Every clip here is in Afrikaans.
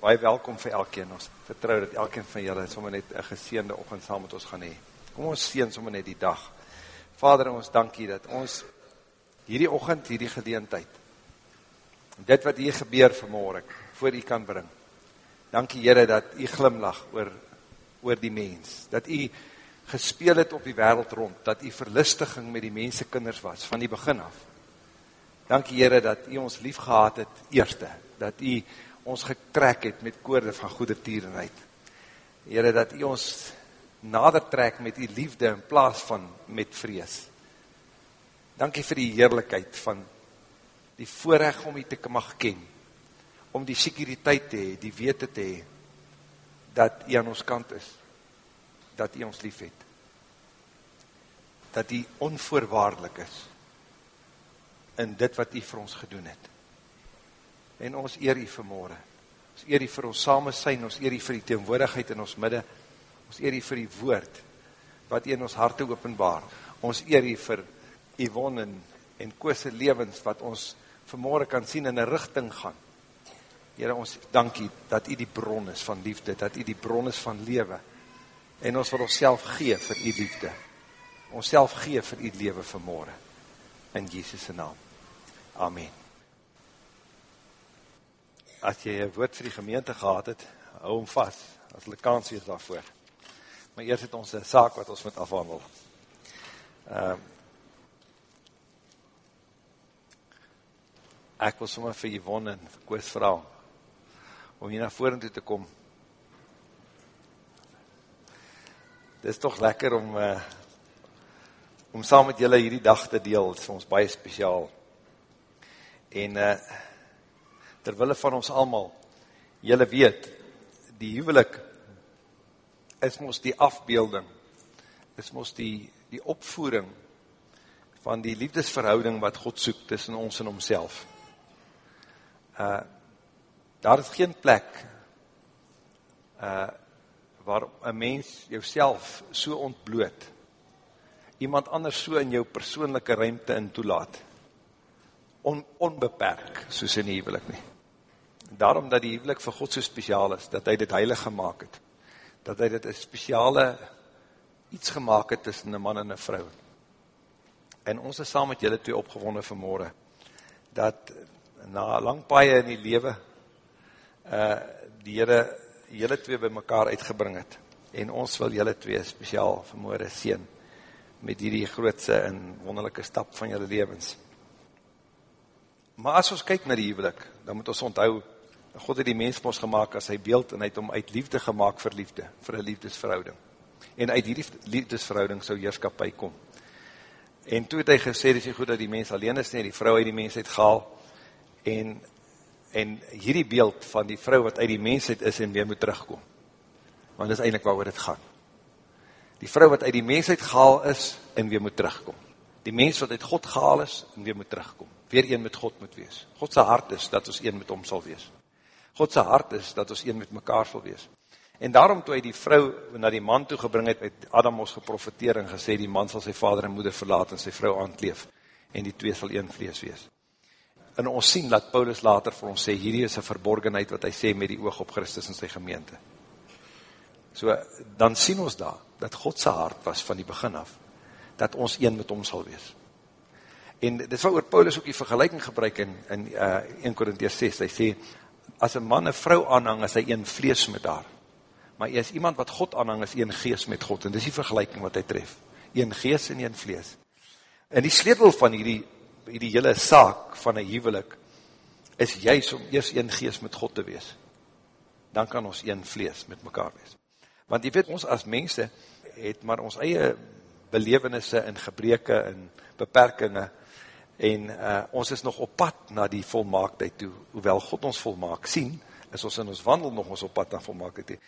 baie welkom vir elkeen, ons vertrouw dat elkeen van julle sommer net een geseende ochend saam met ons gaan hee. Kom ons seen sommer net die dag. Vader, ons dankie dat ons hierdie ochend, hierdie gedeentheid, dit wat hier gebeur vanmorgen, voor u kan bring. Dankie Heere dat u glimlach oor, oor die mens, dat u gespeel het op die wereld rond, dat u verlustiging met die mense kinders was, van die begin af. Dankie Heere dat u ons lief gehad het, eerste, dat u ons getrek het met koorde van goede tierenheid. Heere, dat u ons nader trek met die liefde in plaas van met vrees. Dankie vir die heerlijkheid van die voorrecht om u te mag ken, om die sekuriteit te hee, die wete te hee, dat u aan ons kant is, dat u ons lief het, dat u onvoorwaardelik is in dit wat u vir ons gedoen het en ons eer u vanmorgen. Ons eer u vir ons same sein, ons eer u vir die teenwoordigheid in ons midde, ons eer u vir die woord, wat u in ons harte openbaar. Ons eer u vir Yvonne en, en Koose levens, wat ons vanmorgen kan sien in een richting gaan. Heere, ons dankie dat u die bron is van liefde, dat u die bron is van lewe, en ons wil ons self gee vir u liefde, ons self gee vir u lewe vanmorgen, in Jesus' naam. Amen as jy een woord vir die gemeente gehad het, hou hom vast, as hulle kans wees daarvoor. Maar eers het ons een saak wat ons moet afhandel. Um, ek wil sommer vir Yvonne en vir Koos vraag, om hier na voren toe te kom. Dit is toch lekker om, uh, om saam met julle hierdie dag te deel, het is vir ons baie speciaal. En, uh, terwille van ons allemaal, jylle weet, die huwelik is ons die afbeelding, is ons die, die opvoering van die liefdesverhouding wat God soek tussen ons en homself. Uh, daar is geen plek uh, waar een mens jouself so ontbloot, iemand anders so in jou persoonlijke ruimte in toelaat, on, onbeperk, soos in die huwelik nie. Daarom dat die huwelik vir God so speciaal is, dat hy dit heilig gemaakt het, dat hy dit een speciale iets gemaakt het tussen een man en een vrou. En ons is saam met julle twee opgewonde vanmorgen, dat na lang paie in die lewe, uh, die julle, julle twee by mekaar uitgebring het, en ons wil julle twee speciaal vanmorgen sien, met die grootse en wonderlijke stap van julle levens. Maar as ons kyk na die huwelik, dan moet ons onthou, God het die mens ons gemaakt as sy beeld, en hy het om uit liefde gemaakt vir liefde, vir een liefdesverhouding. En uit die liefdesverhouding sou heerskapie kom. En toe het hy gesê, dit is goed dat die mens alleen is, nie, die vrou uit die mensheid gehaal, en, en hierdie beeld van die vrou wat uit die mensheid is en weer moet terugkom. Want dit is eindelijk waar dit gaan. Die vrou wat uit die mensheid gehaal is en weer moet terugkom. Die mens wat uit God gehaal is en weer moet terugkom weer een met God moet wees. Godse hart is dat ons een met hom sal wees. Godse hart is dat ons een met mekaar sal wees. En daarom toe hy die vrou na die man toegebring het, het Adam ons geprofiteer en gesê, die man sal sy vader en moeder verlaat en sy vrou aantleef, en die twee sal een vlees wees. En ons sien dat Paulus later vir ons sê, hierdie is een verborgenheid wat hy sê met die oog op Christus en sy gemeente. So, dan sien ons daar, dat Godse hart was van die begin af, dat ons een met hom sal wees. En dit is waar Paulus ook die vergelijking gebruik in, in uh, 1 Korinties 6. Hy sê, as een man een vrou aanhang, is hy een vlees met haar. Maar hy is iemand wat God aanhang, is een gees met God. En dit is die vergelijking wat hy tref. Een gees en een vlees. En die sleutel van hierdie, hierdie hele saak van een huwelik, is juist om eers een gees met God te wees. Dan kan ons een vlees met mekaar wees. Want jy weet, ons as mense, het maar ons eie belevenisse en gebreke en beperkinge, en uh, ons is nog op pad na die volmaaktheid toe, hoewel God ons volmaak sien, is ons in ons wandel nog ons op pad na volmaaktheid toe,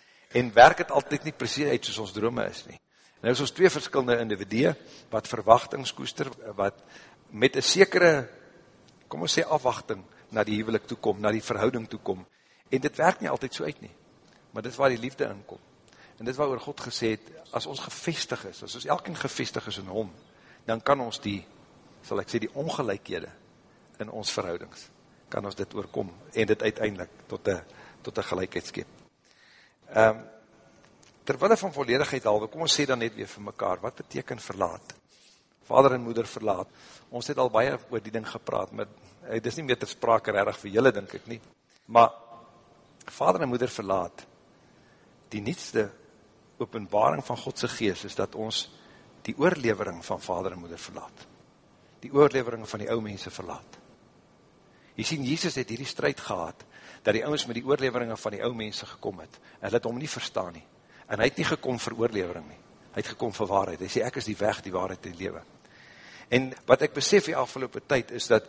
en werk het altyd nie precies uit soos ons drome is nie. Nou is ons twee verskillende individue, wat verwachtingskoester, wat met een sekere, kom ons sê afwachting, na die huwelik toekom, na die verhouding toekom, en dit werk nie altyd so uit nie, maar dit waar die liefde inkom, en dit waar God gesê het, as ons gevestig is, as ons elkeen gevestig is in hom, dan kan ons die sal ek sê die ongelijkhede in ons verhoudings, kan ons dit oorkom, en dit uiteindelik tot een tot een gelijkheid skep. Um, terwille van volledigheid alwe, kom ons sê dan net weer vir mekaar, wat beteken verlaat? Vader en moeder verlaat. Ons het al baie oor die ding gepraat, maar het is nie meer ter sprake redig vir julle, denk ek nie. Maar, vader en moeder verlaat, die nietste openbaring van Godse geest, is dat ons die oorlevering van vader en moeder verlaat. Die oorlevering van die ou mense verlaat. Jy sien, Jesus het hierdie strijd gehad, dat die ouwens met die oorleveringe van die ou mense gekom het, en hulle het om nie verstaan nie. En hy het nie gekom vir oorlevering nie. Hy het gekom vir waarheid. Hy sê, ek is die weg, die waarheid en lewe. En wat ek besef die afgelopen tyd, is dat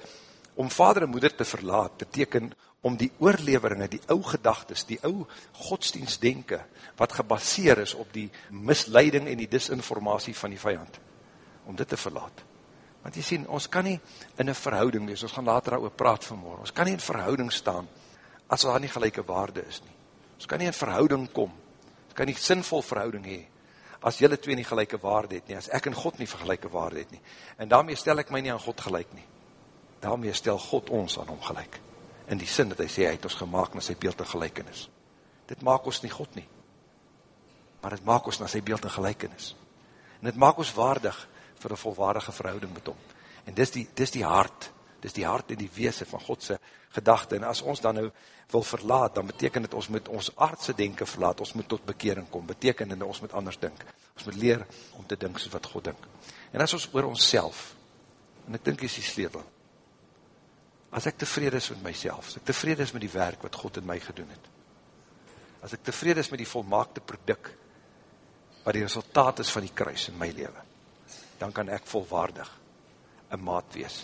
om vader en moeder te verlaat, beteken om die oorleveringe, die ou gedagtes, die ou godsdienstdenke, wat gebaseer is op die misleiding en die disinformatie van die vijand, om dit te verlaat. Want jy sien, ons kan nie in een verhouding wees, ons gaan later daar praat vanmorgen, ons kan nie in verhouding staan, as daar nie gelijke waarde is nie. Ons kan nie in verhouding kom, ons kan nie sinvol verhouding hee, as jylle twee nie gelijke waarde het nie, as ek en God nie vergelijke waarde het nie. En daarmee stel ek my nie aan God gelijk nie. Daarmee stel God ons aan hom gelijk. In die sin dat hy sê, hy het ons gemaakt na sy beeld en gelijkenis. Dit maak ons nie God nie. Maar dit maak ons na sy beeld en gelijkenis. En dit maak ons waardig vir een volwaardige verhouding met hom. En dis die, dis die hart, dis die hart en die weese van Godse gedachte. En as ons dan nou wil verlaat, dan beteken het ons moet ons aardse denken verlaat, ons moet tot bekering kom, beteken het ons moet anders dink. Ons moet leer om te dink soos wat God dink. En as ons oor ons self, en ek dink is die sleutel, as ek tevrede is met myself, as ek tevrede is met die werk wat God in my gedoen het, as ek tevrede is met die volmaakte product, wat die resultaat is van die kruis in my leven, dan kan ek volwaardig een maat wees,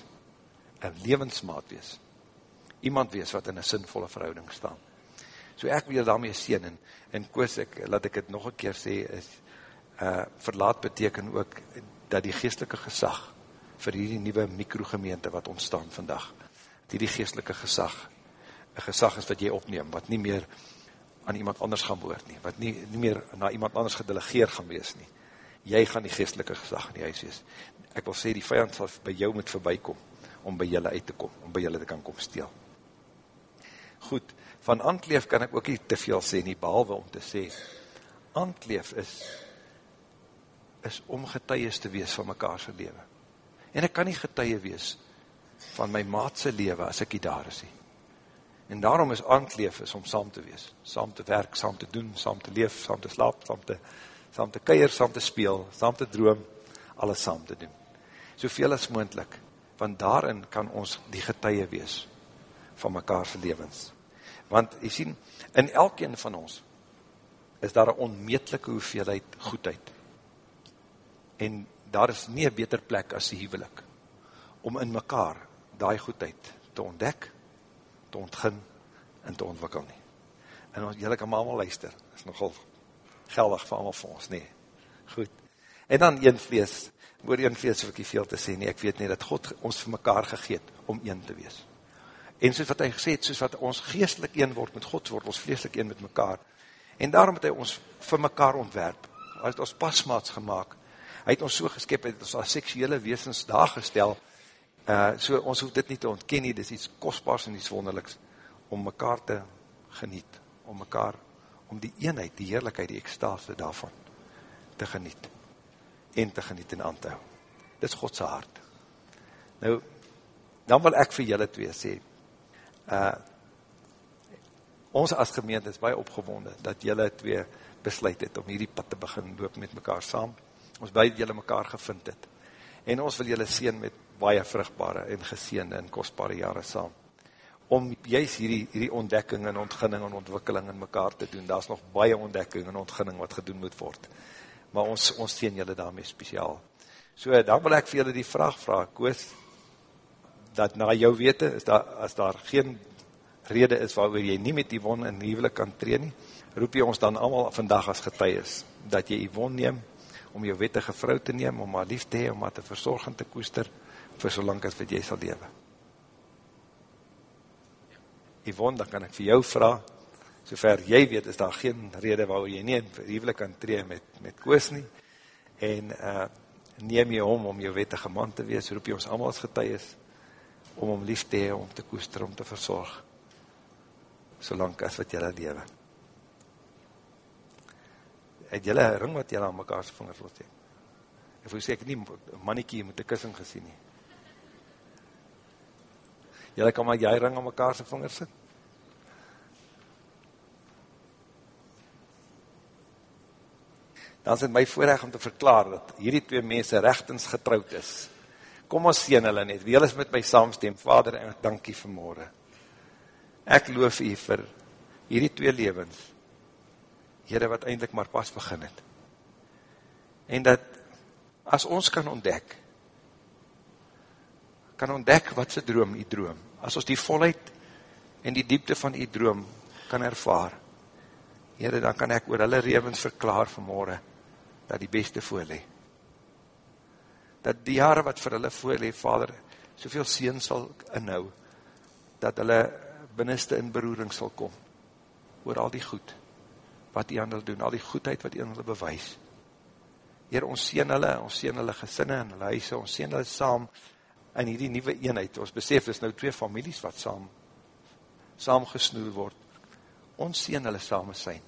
een levensmaat wees, iemand wees wat in een sinvolle verhouding staan. So ek wil daarmee sien, en, en koos ek, laat ek het nog een keer sê, is, uh, verlaat beteken ook, dat die geestelike gesag, vir hierdie nieuwe mikrogemeente wat ontstaan vandag, die die geestelike gesag, een gesag is wat jy opneem, wat nie meer aan iemand anders gaan boord nie, wat nie, nie meer na iemand anders gedelegeer gaan wees nie. Jy gaan die geestelike gesag in die huis wees. Ek wil sê, die vijand sal by jou moet voorbijkom, om by julle uit te kom, om by julle te kan kom steel. Goed, van Antleef kan ek ook nie te veel sê nie, behalwe om te sê, Antleef is, is om getuies te wees van mekaarse lewe. En ek kan nie getuie wees van my maatse lewe as ek die daar is nie. En daarom is Antleef is om saam te wees, saam te werk, saam te doen, saam te leef, saam te slaap, saam te, saam te keier, saam te speel, saam te droom, alles saam te doen. Soveel as moendlik, want daarin kan ons die getuie wees van mekaarse levens. Want, jy sien, in elkeen van ons, is daar een onmetelike hoeveelheid goedheid. En daar is nie een beter plek as die huwelik, om in mekaar die goedheid te ontdek, te ontgin en te ontwikkel nie. En ons, jylle kan maar allemaal luister, is nogal geldig vir allemaal vir ons, nee. Goed. En dan een vlees, oor een vlees hoef ek nie veel te sê nie, ek weet nie dat God ons vir mekaar gegeet om een te wees. En soos wat hy gesê het, soos wat ons geestelik een word met God, word ons vleeslik een met mekaar, en daarom het hy ons vir mekaar ontwerp, hy het ons pasmaats gemaakt, hy het ons so geskep, hy het ons as seksuele weesens daar gestel, uh, so ons hoef dit nie te ontken nie, dit is iets kostbaars en iets wonderliks, om mekaar te geniet, om mekaar, om die eenheid, die heerlijkheid, die ekstase daarvan, te geniet, en te geniet en aan te hou. Dit is Godse hart. Nou, dan wil ek vir julle twee sê, uh, ons as gemeente is baie opgewonde, dat jylle twee besluit het, om hierdie pad te begin loop met mekaar saam, ons baie jylle mekaar gevind het, en ons wil jylle seen met baie vruchtbare en geseende en kostbare jare saam, om juist hierdie, hierdie ontdekking en ontginning en ontwikkeling in mekaar te doen, daar is nog baie ontdekking en ontginning wat gedoen moet word, maar ons, ons seen jylle daarmee speciaal. So, dan wil ek vir jylle die vraag vraag, Koos, dat na jou wete, is daar, as daar geen rede is waar jy nie met Yvonne in huwelik kan tree nie, roep jy ons dan allemaal vandag as getuies, dat jy Yvonne neem, om jou wettige vrou te neem, om haar lief te hee, om haar te verzorg en te koester, vir so lang as wat jy sal lewe. Yvonne, dan kan ek vir jou vraag, sover jy weet, is daar geen rede waar jy nie in huwelik kan tree met, met koos nie, en uh, neem jy om, om jou wettige man te wees, roep jy ons allemaal as getuies, om om lief te hee, om te koester, om te verzorg. solang as wat jylle lewe. Het jylle ring wat jylle aan mekaar sy vingers wil steek? Ek wil sê, ek het nie mannekie met die kussing gesien nie. Jylle kan maar jy ring aan mekaar sy vingers sit? Dan het my voorrecht om te verklaar dat hierdie twee mense rechtens getrouwd is. Kom ons sien hulle net, wie is met my saamstem, Vader, en dankie vanmorgen. Ek loof u vir hierdie twee levens, Heere wat eindelijk maar pas begin het. En dat, as ons kan ontdek, kan ontdek wat sy droom, die droom, as ons die volheid en die diepte van die droom kan ervaar, Heere, dan kan ek oor hulle levens verklaar vanmorgen, dat die beste voorlee. Dat die jare wat vir hulle voorlee, Vader, soveel seen sal inhou, dat hulle binneste in beroering sal kom, oor al die goed, wat die ander doen, al die goedheid wat die ander bewys. Heer, ons sien hulle, ons sien hulle gesinne en hulle huise, ons sien hulle saam in hierdie nieuwe eenheid. Ons besef, is nou twee families wat saam, saam gesnoel word. Ons sien hulle samen zijn.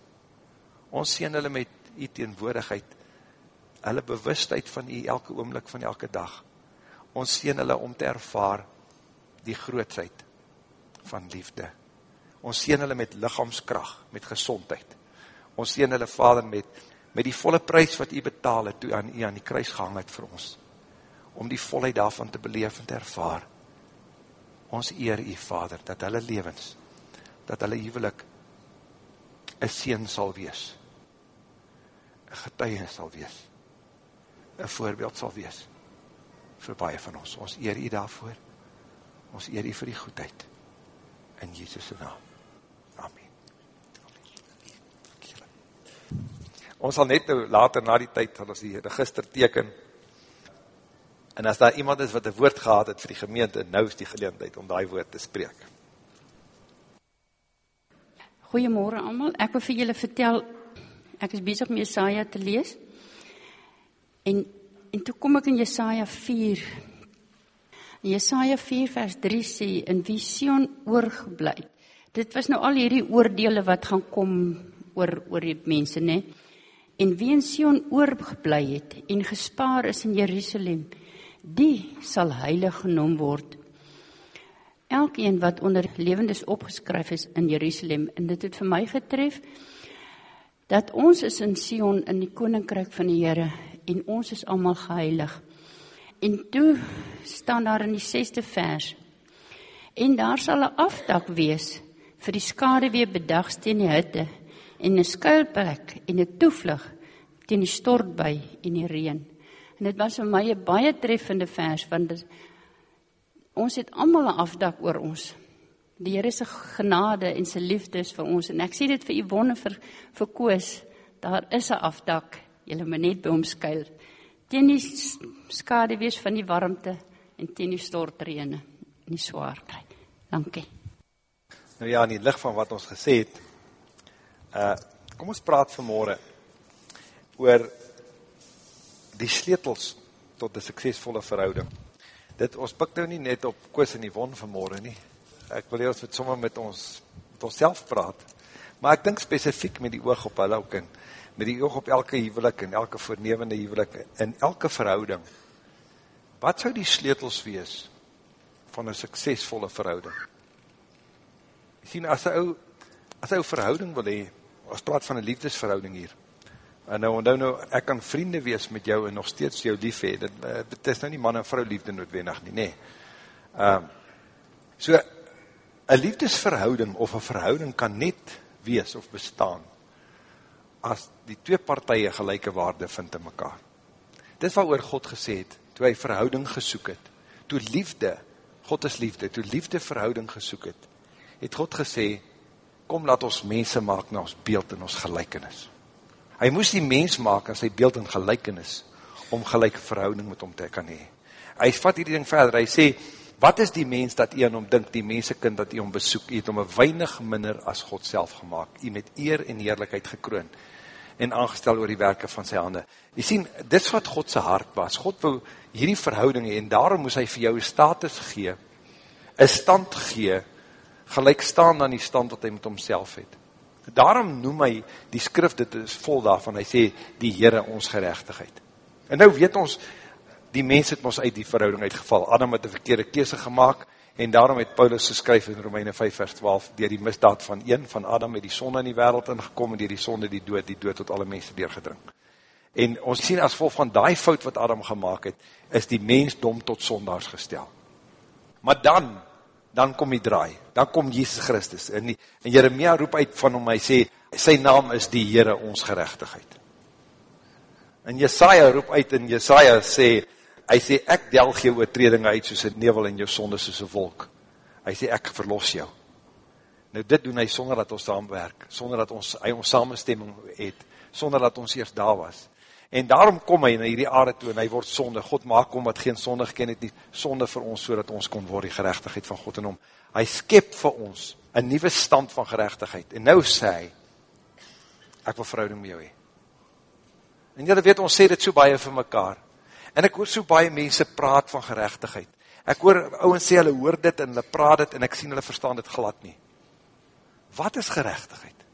Ons sien hulle met die teenwoordigheid, hulle bewustheid van die elke oomlik van elke dag. Ons sien hulle om te ervaar die grootsheid van liefde. Ons sien hulle met lichaamskracht, met gezondheid. Ons sien hulle vader met, met die volle prijs wat u betaal het, toe aan u aan die kruis gehang het vir ons, om die volheid daarvan te beleef en te ervaar. Ons eer u vader, dat hulle levens, dat hulle huwelik een sien sal wees, een getuie sal wees, een voorbeeld sal wees, vir baie van ons. Ons eer u daarvoor, ons eer u vir die goedheid, in Jesus' naam. Amen. Ons sal net nou later na die tyd, sal ons die register teken, en as daar iemand is wat een woord gehad het vir die gemeente, nou is die geleendheid om die woord te spreek. Goeiemorgen allemaal, ek wil vir julle vertel, ek is bezig met Jesaja te lees, en, en toe kom ek in Jesaja 4, Jesaja 4 vers 3 sê, in wie Sion oorgebleid. Dit was nou al hierdie oordele wat gaan kom oor, oor die mense, ne? En wie in Sion oorgebleid het en gespaar is in Jerusalem, die sal heilig genoem word. Elkeen wat onder levendes opgeskryf is in Jerusalem, en dit het vir my getref, dat ons is in Sion in die koninkryk van die Here en ons is allemaal geheilig. En toe staan daar in die 6ste vers. En daar sal 'n afdak wees vir die skade weer bedags teen die hitte en 'n skuilplek en 'n toevlug teen die stortby en die reën. En dit was vir my 'n baie treffende vers want dit, ons het almal 'n afdak oor ons. Die Here se genade en sy liefde is vir ons en ek sê dit vir u wonder vir vir Koos, daar is 'n afdak. Jy moet net by hom skuil teen die skade wees van die warmte en teen die stortreëne en die swaar kry. Dankie. Nou ja, in die lig van wat ons gesê het, uh kom ons praat vanmôre oor die sleutels tot 'n suksesvolle verhouding. Dit ons pik nou nie net op Koos en Yvonne vanmôre nie. Ek wil hê ons moet sommer met ons met onsself praat. Maar ek dink spesifiek met die oog op hulle ook en met die oog op elke huwelik en elke voornemende huwelik en elke verhouding, wat sou die sleutels wees van een suksesvolle verhouding? Jy sien, as een ou, as een ou verhouding wil hee, ons praat van een liefdesverhouding hier, en nou, nou, nou, ek kan vriende wees met jou en nog steeds jou lief hee, dit, eh, dit is nou nie man en vrou liefde noodwendig nie, nee. Um, so, een liefdesverhouding of een verhouding kan net wees of bestaan as die twee partije gelijke waarde vind in mekaar. Dit wat oor God gesê het, toe hy verhouding gesoek het, toe liefde, God is liefde, toe liefde verhouding gesoek het, het God gesê, kom laat ons mense maak na ons beeld en ons gelijkenis. Hy moes die mens maak as sy beeld en gelijkenis, om gelijke verhouding met hom te kan hee. Hy vat hierdie ding verder, hy sê, wat is die mens dat jy aan hom dink, die mensekind dat jy hom besoek, jy het hom een weinig minder as God self gemaakt, jy met eer en eerlijkheid gekroon, en aangestel oor die werke van sy hande. Jy sien, dit wat God sy hart was. God wil hierdie verhouding en daarom moes hy vir jou een status gee, een stand gee, gelijk staan aan die stand wat hy met homself het. Daarom noem hy die skrif, dit is vol daarvan, hy sê, die Heere ons gerechtigheid. En nou weet ons, die mens het ons uit die verhouding uitgeval. Adam het een verkeerde kese gemaakt, en daarom het Paulus geskryf in Romeine 5 vers 12, dier die misdaad van een, van Adam het die sonde in die wereld ingekom, en dier die sonde die dood, die dood tot alle mense deurgedrink. En ons sien as vol van die fout wat Adam gemaakt het, is die mens dom tot sondags gestel. Maar dan, dan kom die draai, dan kom Jesus Christus, en, die, en Jeremia roep uit van hom, hy sê, sy naam is die Heere ons gerechtigheid. En Jesaja roep uit, en Jesaja sê, hy sê, ek delg jou oortredinge uit soos een nevel en jou sonde soos een volk. Hy sê, ek verlos jou. Nou dit doen hy sonder dat ons saamwerk, sonder dat ons, hy ons samenstemming het, sonder dat ons eerst daar was. En daarom kom hy na hierdie aarde toe en hy word sonde. God maak om wat geen sonde geken het nie, sonde vir ons, so ons kon word die gerechtigheid van God in hom. Hy skep vir ons een nieuwe stand van gerechtigheid. En nou sê hy, ek wil verhouding met jou hee. En jylle weet, ons sê dit so baie vir mekaar. En ek hoor so baie mense praat van gerechtigheid. Ek hoor ouwens sê, hulle hoor dit en hulle praat dit en ek sien hulle verstaan dit glad nie. Wat is gerechtigheid?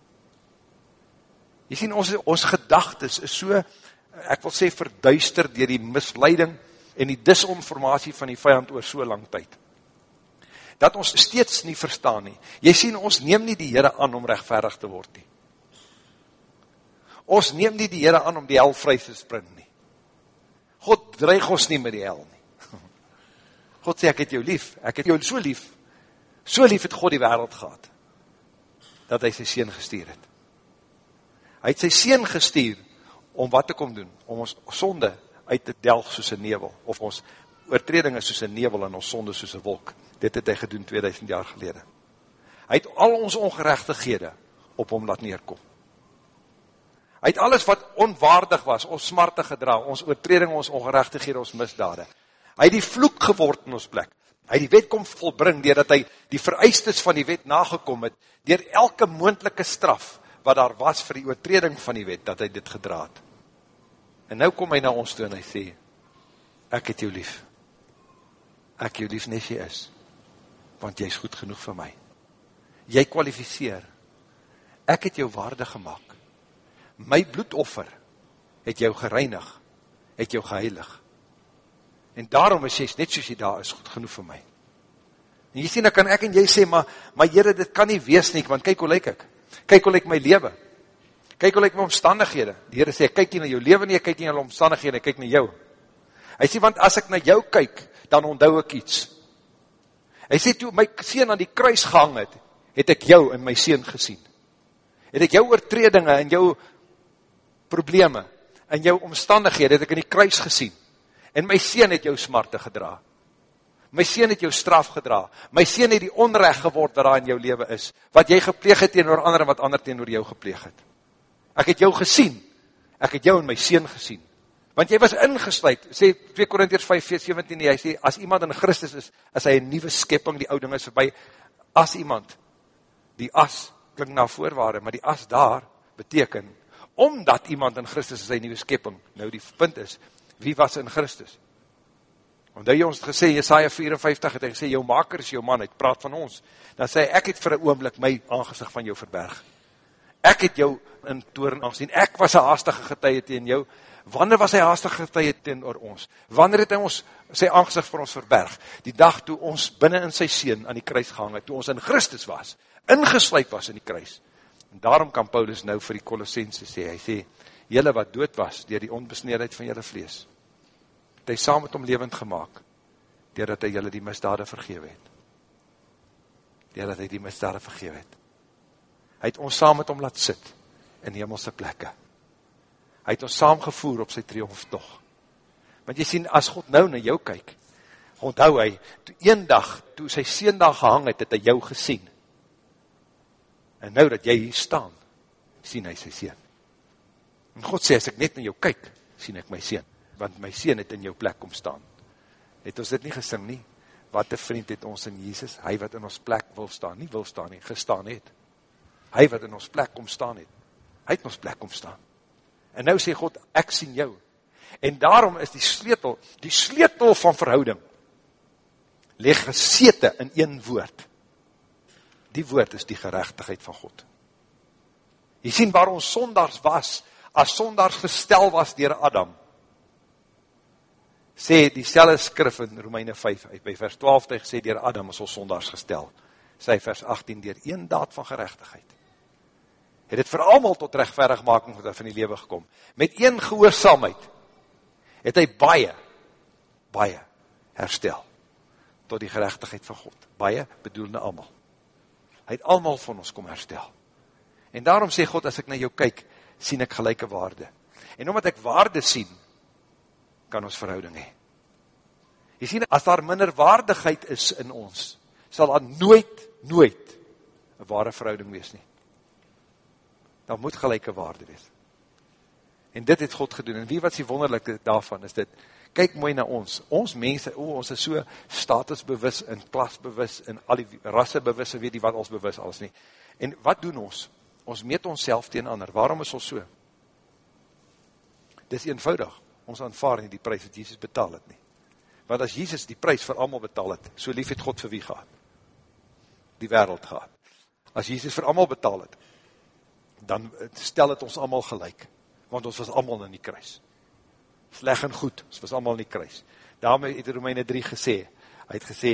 Jy sien, ons, ons gedagtes is so, ek wil sê, verduister dier die misleiding en die disinformatie van die vijand oor so lang tyd. Dat ons steeds nie verstaan nie. Jy sien, ons neem nie die Heere aan om rechtverig te word nie. Ons neem nie die Heere aan om die hel vry te spring nie. God dreig ons nie met die hel nie. God sê, ek het jou lief, ek het jou so lief, so lief het God die wereld gehad, dat hy sy sien gestuur het. Hy het sy sien gestuur, om wat te kom doen, om ons sonde uit te delg soos een nevel, of ons oortredinge soos een nevel, en ons sonde soos een wolk. Dit het hy gedoen 2000 jaar gelede. Hy het al ons ongerechtighede op hom laat neerkom. Hy het alles wat onwaardig was, ons smarte gedra, ons oortreding, ons ongerechtighede, ons misdade. Hy het die vloek geword in ons plek. Hy het die wet kom volbring, doordat hy die vereistes van die wet nagekom het, door elke moendelike straf, wat daar was vir die oortreding van die wet, dat hy dit gedraad. En nou kom hy na ons toe en hy sê, ek het jou lief. Ek jou lief nes jy is, want jy is goed genoeg vir my. Jy kwalificeer. Ek het jou waarde gemaakt my bloedoffer het jou gereinig, het jou geheilig. En daarom is jy net soos jy daar is, goed genoeg vir my. En jy sê, dan kan ek en jy sê, maar, maar jyre, dit kan nie wees nie, want kyk hoe lyk ek. Kyk hoe lyk my leven. Kyk hoe lyk my omstandighede. Die Heere sê, kyk nie na jou leven nie, kyk nie na jou omstandighede, kyk na jou. Hy sê, want as ek na jou kyk, dan onthou ek iets. Hy sê, toe my sien aan die kruis gehang het, het ek jou in my sien gesien. Het ek jou oortredinge en jou probleme, in jou omstandighede, het ek in die kruis gesien, en my sien het jou smarte gedra, my sien het jou straf gedra, my sien het die onrecht geword wat daar in jou leven is, wat jy gepleeg het teenoor ander, en wat ander teenoor jou gepleeg het. Ek het jou gesien, ek het jou in my sien gesien, want jy was ingesluid, sê 2 Korintiërs 5, 17, hy sê, as iemand in Christus is, is hy een nieuwe skepping, die ouding is voorbij, as iemand, die as, klink na voorwaarde, maar die as daar, beteken, omdat iemand in Christus is sy nieuwe skepping. Nou die punt is, wie was in Christus? Want jy ons het gesê, Jesaja 54 het hy gesê, jou maker is jou man, het praat van ons. Dan sê ek het vir een oomlik my aangezicht van jou verberg. Ek het jou in toren aangezien, ek was een haastige getuie tegen jou, wanneer was hy haastige getuie tegen ons? Wanneer het hy ons, sy aangezicht vir ons verberg? Die dag toe ons binnen in sy seen aan die kruis gehang het, toe ons in Christus was, ingesluid was in die kruis, En daarom kan Paulus nou vir die Colossense sê, hy sê, jylle wat dood was, dier die onbesneerheid van jylle vlees, het hy saam met hom levend gemaakt, dier dat hy jylle die misdade vergewe het. Dier dat hy die misdade vergewe het. Hy het ons saam met hom laat sit, in hemelse plekke. Hy het ons saamgevoer op sy triomftocht. Want jy sien, as God nou na jou kyk, onthou hy, toe een dag, toe sy seendag gehang het, het hy jou gesien, En nou dat jy hier staan, sien hy sy sien. En God sê, as ek net na jou kyk, sien ek my sien. Want my sien het in jou plek kom staan. Het ons dit nie gesing nie? Wat een vriend het ons in Jesus, hy wat in ons plek wil staan, nie wil staan nie, gestaan het. Hy wat in ons plek kom staan het, hy het in ons plek kom staan. En nou sê God, ek sien jou. En daarom is die sleutel, die sleutel van verhouding, leg gesete in een woord, die woord is die gerechtigheid van God. Jy sien waar ons sondags was, as sondags gestel was dier Adam, sê die selle skrif in Romeine 5, by vers 12 het gesê dier Adam is ons sondags gestel, sê vers 18, dier een daad van gerechtigheid, het het vir allemaal tot rechtverigmaking van die lewe gekom, met een gehoorzaamheid, het hy baie, baie herstel, tot die gerechtigheid van God, baie bedoelende allemaal, hy het allemaal van ons kom herstel, en daarom sê God, as ek na jou kyk, sien ek gelijke waarde, en omdat ek waarde sien, kan ons verhouding hee. Jy sien, as daar minder waardigheid is in ons, sal daar nooit, nooit, een ware verhouding wees nie. Daar moet gelijke waarde wees. En dit het God gedoen, en wie wat die wonderlijke daarvan, is dit, kyk mooi na ons, ons mense, o, ons is so statusbewus, en klasbewus, en al die rassebewus, en weet die wat ons bewus alles nie. En wat doen ons? Ons meet ons self teen ander, waarom is ons so? Dit is eenvoudig, ons aanvaar nie die prijs wat Jesus betaal het nie. Want as Jesus die prijs vir allemaal betaal het, so lief het God vir wie gehad? Die wereld gehad. As Jesus vir allemaal betaal het, dan stel het ons allemaal gelijk, want ons was allemaal in die kruis. Sleg en goed, ons was allemaal in die kruis. Daarmee het Romeine 3 gesê, hy het gesê,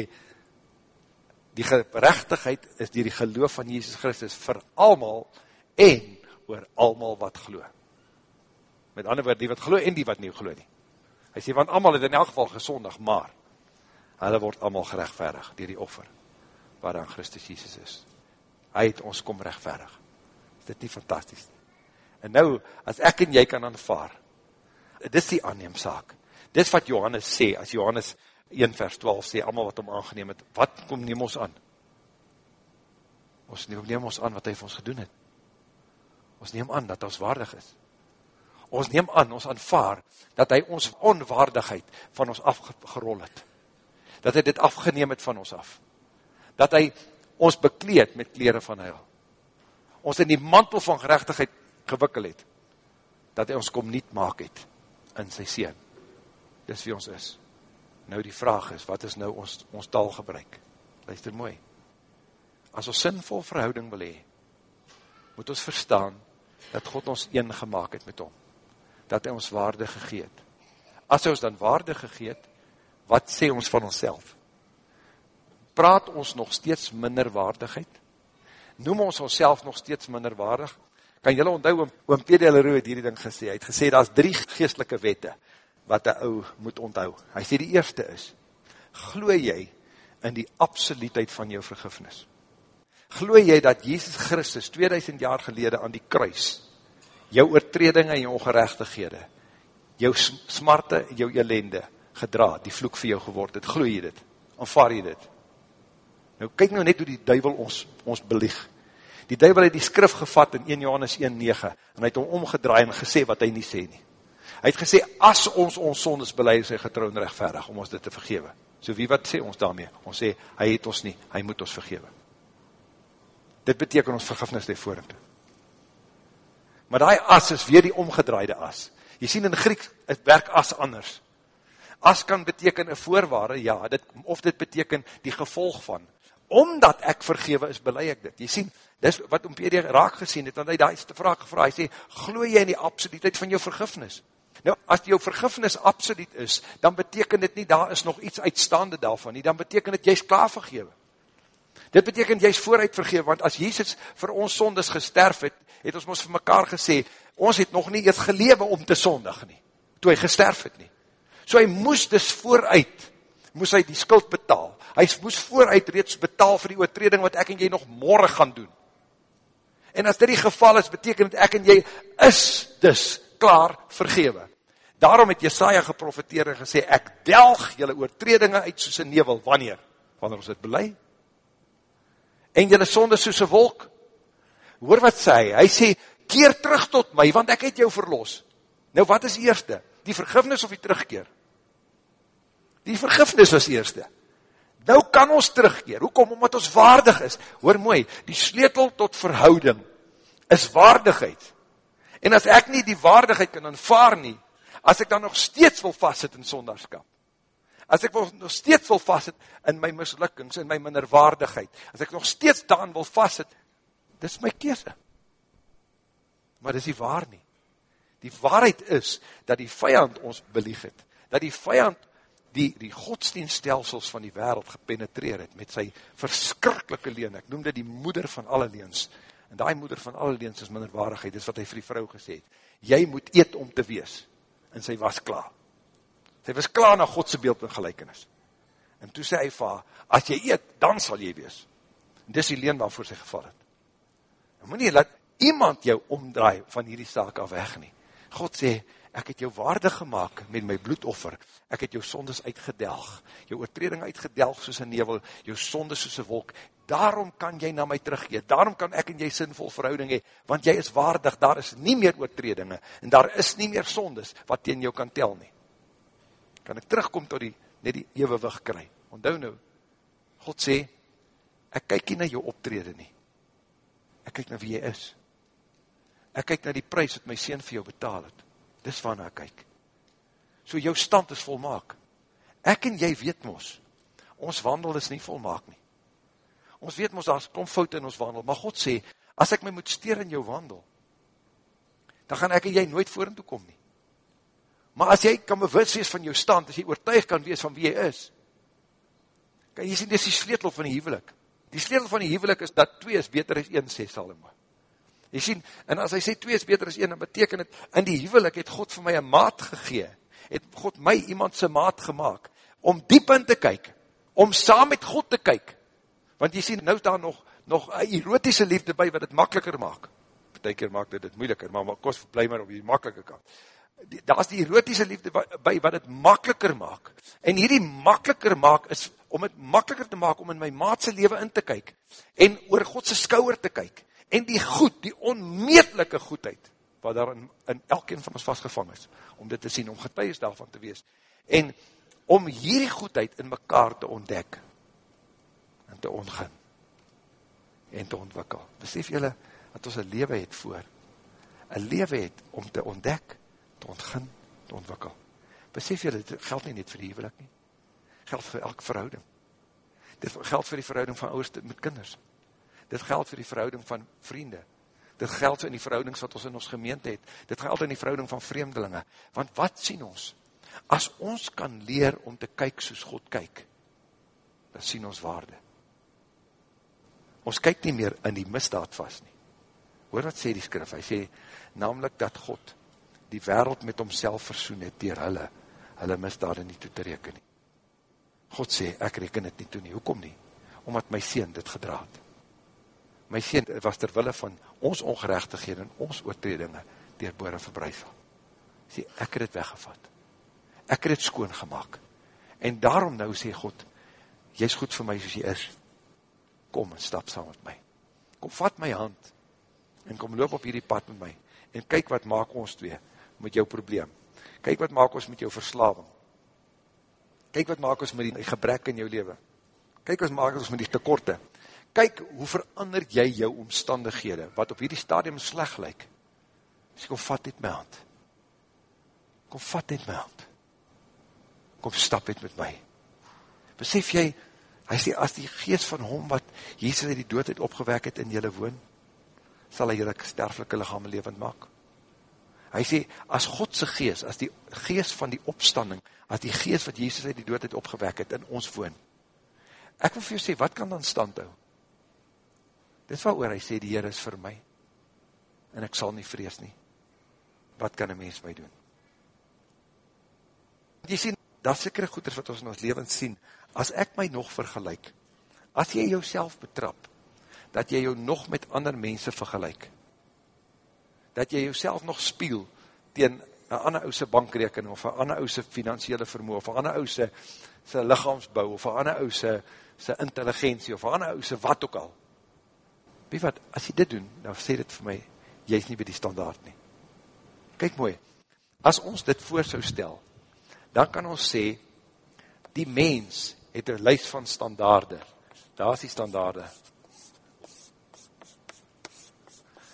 die gerechtigheid is die, die geloof van Jesus Christus vir allemaal en oor allemaal wat geloof. Met ander woord, die wat glo en die wat nie glo nie. Hy sê, want allemaal het in elk geval gesondig, maar hulle word allemaal gerechtverig dier die offer waaraan Christus Jesus is. Hy het ons kom rechtverig. Is dit nie fantastisch? En nou, as ek en jy kan aanvaar, dit is die aanneemzaak. Dit is wat Johannes sê, as Johannes 1 vers 12 sê, allemaal wat om aangeneem het, wat kom neem ons aan? Ons neem ons aan wat hy vir ons gedoen het. Ons neem aan dat ons waardig is ons neem aan, ons aanvaar, dat hy ons onwaardigheid van ons afgerol het. Dat hy dit afgeneem het van ons af. Dat hy ons bekleed met kleren van heil. Ons in die mantel van gerechtigheid gewikkel het. Dat hy ons kom niet maak het in sy seen. Dis wie ons is. Nou die vraag is, wat is nou ons, ons taalgebruik? Luister mooi. As ons sinvol verhouding wil hee, moet ons verstaan, dat God ons een gemaakt het met hom dat hy ons waarde gegeet. As hy ons dan waarde gegeet, wat sê ons van ons Praat ons nog steeds minder waardigheid? Noem ons ons nog steeds minder waardig? Kan jylle onthou, oom, oom Pede Leroe het hierdie ding gesê, hy het gesê, daar is drie geestelike wette, wat die ou moet onthou. Hy sê, die eerste is, gloe jy in die absoluutheid van jou vergifnis? Gloe jy dat Jesus Christus 2000 jaar gelede aan die kruis, jou oortreding en jou ongerechtighede, jou smarte jou elende gedra, die vloek vir jou geword het, gloe jy dit, aanvaar jy dit. Nou kyk nou net hoe die duivel ons, ons belieg. Die duivel het die skrif gevat in 1 Johannes 1,9 en hy het hom omgedraai en gesê wat hy nie sê nie. Hy het gesê, as ons ons sondes beleid, is hy getrouw en rechtverig om ons dit te vergewe. So wie wat sê ons daarmee? Ons sê, hy het ons nie, hy moet ons vergewe. Dit beteken ons vergifnis die voorhand. Maar die as is weer die omgedraaide as. Jy sien in Griek, het werk as anders. As kan beteken een voorwaarde, ja, dit, of dit beteken die gevolg van. Omdat ek vergewe is, belei ek dit. Jy sien, dis wat om PD raak gesien het, want hy die vraag gevraag, hy sê, gloe jy in die absoluutheid van jou vergifnis? Nou, as jou vergifnis absoluut is, dan beteken dit nie, daar is nog iets uitstaande daarvan nie, dan beteken dit, jy is klaar vergewe. Dit beteken jy is vooruit vergewe, want as Jesus vir ons sondes gesterf het, het ons ons vir mekaar gesê, ons het nog nie eet gelewe om te sondig nie, toe hy gesterf het nie. So hy moes dus vooruit, moes hy die skuld betaal. Hy moes vooruit reeds betaal vir die oortreding wat ek en jy nog morgen gaan doen. En as dit die geval is, beteken dat ek en jy is dus klaar vergewe. Daarom het Jesaja geprofiteer en gesê, ek delg jylle oortredinge uit soos een nevel. Wanneer? Wanneer ons het beleid? en jylle sonde soos een wolk. Hoor wat sê hy, hy sê, keer terug tot my, want ek het jou verlos. Nou wat is eerste? Die vergifnis of die terugkeer? Die vergifnis was eerste. Nou kan ons terugkeer, hoekom? Omdat ons waardig is. Hoor mooi, die sleutel tot verhouding is waardigheid. En as ek nie die waardigheid kan aanvaar nie, as ek dan nog steeds wil vastsit in sondagskap, as ek nog steeds wil vasthet in my mislukkings, in my minderwaardigheid, as ek nog steeds daan wil vasthet, dis my kese. Maar dis die waar nie. Die waarheid is, dat die vijand ons belieg het, dat die vijand die, die godsdienststelsels van die wereld gepenetreer het, met sy verskrikkelike leen, ek noem dit die moeder van alle leens, en die moeder van alle leens is minderwaardigheid, dis wat hy vir die vrou gesê het, jy moet eet om te wees, en sy was klaar, sy was klaar na Godse beeld en gelijkenis, en toe sê hy vir as jy eet, dan sal jy wees, en dis die leen waarvoor sy geval het, en moet nie laat iemand jou omdraai van hierdie saak af weg nie, God sê, ek het jou waardig gemaakt met my bloedoffer, ek het jou sondes uitgedelg, jou oortreding uitgedelg soos een nevel, jou sondes soos een wolk, daarom kan jy na my teruggeet, daarom kan ek en jy sinvol verhouding hee, want jy is waardig, daar is nie meer oortredinge, en daar is nie meer sondes, wat teen jou kan tel nie. Kan ek terugkom tot die, net die eeuwewig kry, onthou nou, God sê, ek kyk nie na jou optrede nie, ek kyk na wie jy is, ek kyk na die prijs wat my sien vir jou betaal het, dis waarna ek kyk. So jou stand is volmaak. Ek en jy weet mos, ons wandel is nie volmaak nie. Ons weet mos, daar kom fout in ons wandel, maar God sê, as ek my moet steer in jou wandel, dan gaan ek en jy nooit voor toe kom nie. Maar as jy kan bewus wees van jou stand, as jy oortuig kan wees van wie jy is, kan jy sê, dit is die sleutel van die huwelik. Die sleutel van die huwelik is, dat twee is beter as een, sê Salomo. Jy sien, en as hy sê twee is beter as een, dan beteken het, in die huwelik het God vir my een maat gegee, het God my iemand sy maat gemaakt, om diep in te kyk, om saam met God te kyk, want jy sien, nou daar nog, nog erotische liefde by, wat het makkeliker maak, betek keer maak dit het moeiliker, maar kost bly maar op die makkeliker kant, daar is die erotische liefde by, wat het makkeliker maak, en hierdie makkeliker maak, is om het makkeliker te maak, om in my maatse leven in te kyk, en oor Godse skouwer te kyk, en die goed, die onmeetlike goedheid, wat daar in, in elkeen van ons vastgevang is, om dit te sien, om getuies daarvan te wees, en om hierdie goedheid in mekaar te ontdek, en te ontgin, en te ontwikkel. Besef jylle, dat ons een lewe het voor, een lewe het om te ontdek, te ontgin, te ontwikkel. Besef jylle, dit geld nie net vir die hevelik nie, geld vir elke verhouding, dit geld vir die verhouding van ouders met kinders, dit geld vir die verhouding van vriende, dit geld in die verhoudings wat ons in ons gemeente het, dit geld in die verhouding van vreemdelinge, want wat sien ons? As ons kan leer om te kyk soos God kyk, dan sien ons waarde. Ons kyk nie meer in die misdaad vast nie. Hoor wat sê die skrif, hy sê, namelijk dat God die wereld met homself versoen het dier hulle, hulle misdaad nie toe te reken nie. God sê, ek reken het nie toe nie, hoekom nie? Omdat my sien dit gedraad my het was terwille van ons ongerechtigheid en ons oortredinge dier boor en verbreisel. Sê, ek het het weggevat. Ek het het skoon gemaakt. En daarom nou sê God, jy is goed vir my soos jy is. Kom en stap saam met my. Kom vat my hand en kom loop op hierdie pad met my. En kyk wat maak ons twee met jou probleem. Kyk wat maak ons met jou verslaving. Kyk wat maak ons met die gebrek in jou leven. Kyk wat maak ons met die tekorte kyk hoe verander jy jou omstandighede, wat op hierdie stadium sleg lyk. Sê, kom vat dit my hand. Kom vat dit my hand. Kom stap dit met my. Besef jy, hy sê, as die geest van hom, wat Jezus uit die doodheid opgewek het in jylle woon, sal hy jylle sterflike lichaam levend maak. Hy sê, as Godse geest, as die geest van die opstanding, as die geest wat Jezus uit die doodheid opgewek het in ons woon, ek wil vir jou sê, wat kan dan stand hou? Dit is wat hy sê, die Heer is vir my, en ek sal nie vrees nie. Wat kan een mens my doen? Jy sien, dat sikere goeders wat ons in ons leven sien, as ek my nog vergelijk, as jy jouself betrap, dat jy jou nog met ander mense vergelijk, dat jy jouself nog spiel, tegen een ander ouse bankrekening, of een ander ouse financiële vermoe, of een ander ouse lichaamsbouw, of een ander ouse intelligentie, of een ander ouse wat ook al, weet wat, as jy dit doen, nou sê dit vir my, jy is nie by die standaard nie. Kijk mooi, as ons dit voor so stel, dan kan ons sê, die mens het een lijst van standaarde, daar is die standaarde.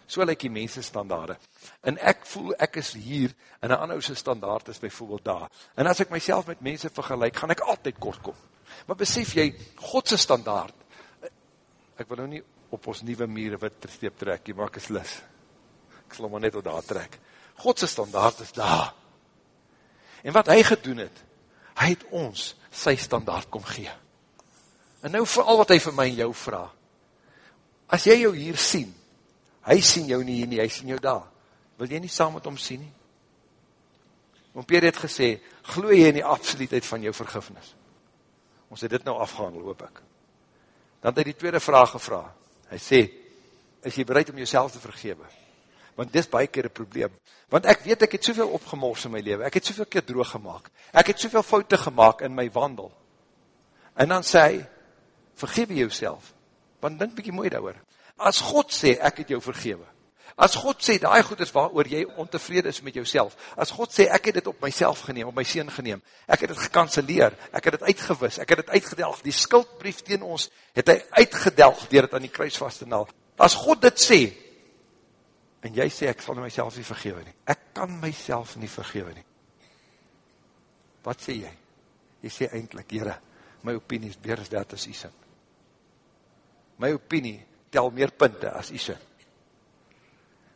So lyk die mense standaarde. En ek voel ek is hier, en een anderse standaard is bijvoorbeeld daar. En as ek myself met mense vergelijk, gaan ek altyd kort kom. Maar besef jy, Godse standaard, ek wil nou nie op ons nieuwe mure wit steep trek, jy maak is lis. Ek sal maar net op daar trek. Godse standaard is daar. En wat hy gedoen het, hy het ons sy standaard kom gee. En nou vooral wat hy vir my en jou vraag, as jy jou hier sien, hy sien jou nie hier nie, hy sien jou daar, wil jy nie saam met hom sien nie? Oom Peer het gesê, gloe jy in die absoluutheid van jou vergifnis? Ons het dit nou afgehandel, hoop ek. Dan het hy die tweede vraag gevra. Hy sê, is jy bereid om jouself te vergewe? Want dit is baie keer een probleem. Want ek weet, ek het soveel opgemors in my leven. Ek het soveel keer droog gemaakt. Ek het soveel foute gemaakt in my wandel. En dan sê hy, vergewe jouself. Want denk bykie mooi daar As God sê, ek het jou vergewe. As God sê, die goed is waar jy ontevrede is met jouself. As God sê, ek het dit op myself geneem, op my sien geneem. Ek het dit gekanceleer. Ek het dit uitgewis. Ek het dit uitgedelg. Die skuldbrief teen ons het hy uitgedelg dier het aan die kruis vast te nal. As God dit sê, en jy sê, ek sal myself nie vergewe nie. Ek kan myself nie vergewe nie. Wat sê jy? Jy sê eindelijk, Heere, my opinie is beer as dat as jy sin my opinie tel meer punte as jy sin.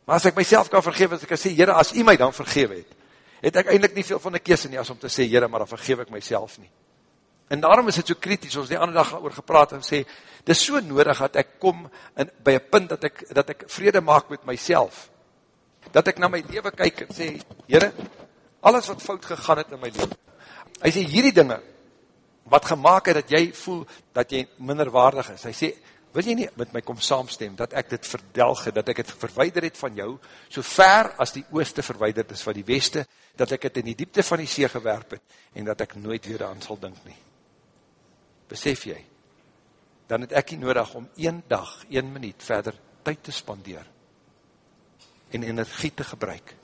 Maar as ek myself kan vergewe, as ek kan sê, Heere, as jy my dan vergewe het, het ek eindelijk nie veel van die kese nie, as om te sê, Heere, maar dan vergewe ek myself nie. En daarom is het so kritisch, ons die ander dag oor gepraat en sê, dit is so nodig dat ek kom in, by een punt dat ek, dat ek vrede maak met myself. Dat ek na my leven kyk en sê, Heere, alles wat fout gegaan het in my leven. Hy sê, hierdie dinge, wat gemaakt het dat jy voel dat jy minderwaardig is. Hy sê, wil jy nie met my kom saamstem, dat ek dit verdelge, dat ek het verweider het van jou, so ver as die ooste verweiderd is van die weste, dat ek het in die diepte van die see gewerp het, en dat ek nooit weer aan sal dink nie. Besef jy, dan het ek nie nodig om een dag, een minuut verder tyd te spandeer, en energie te gebruik,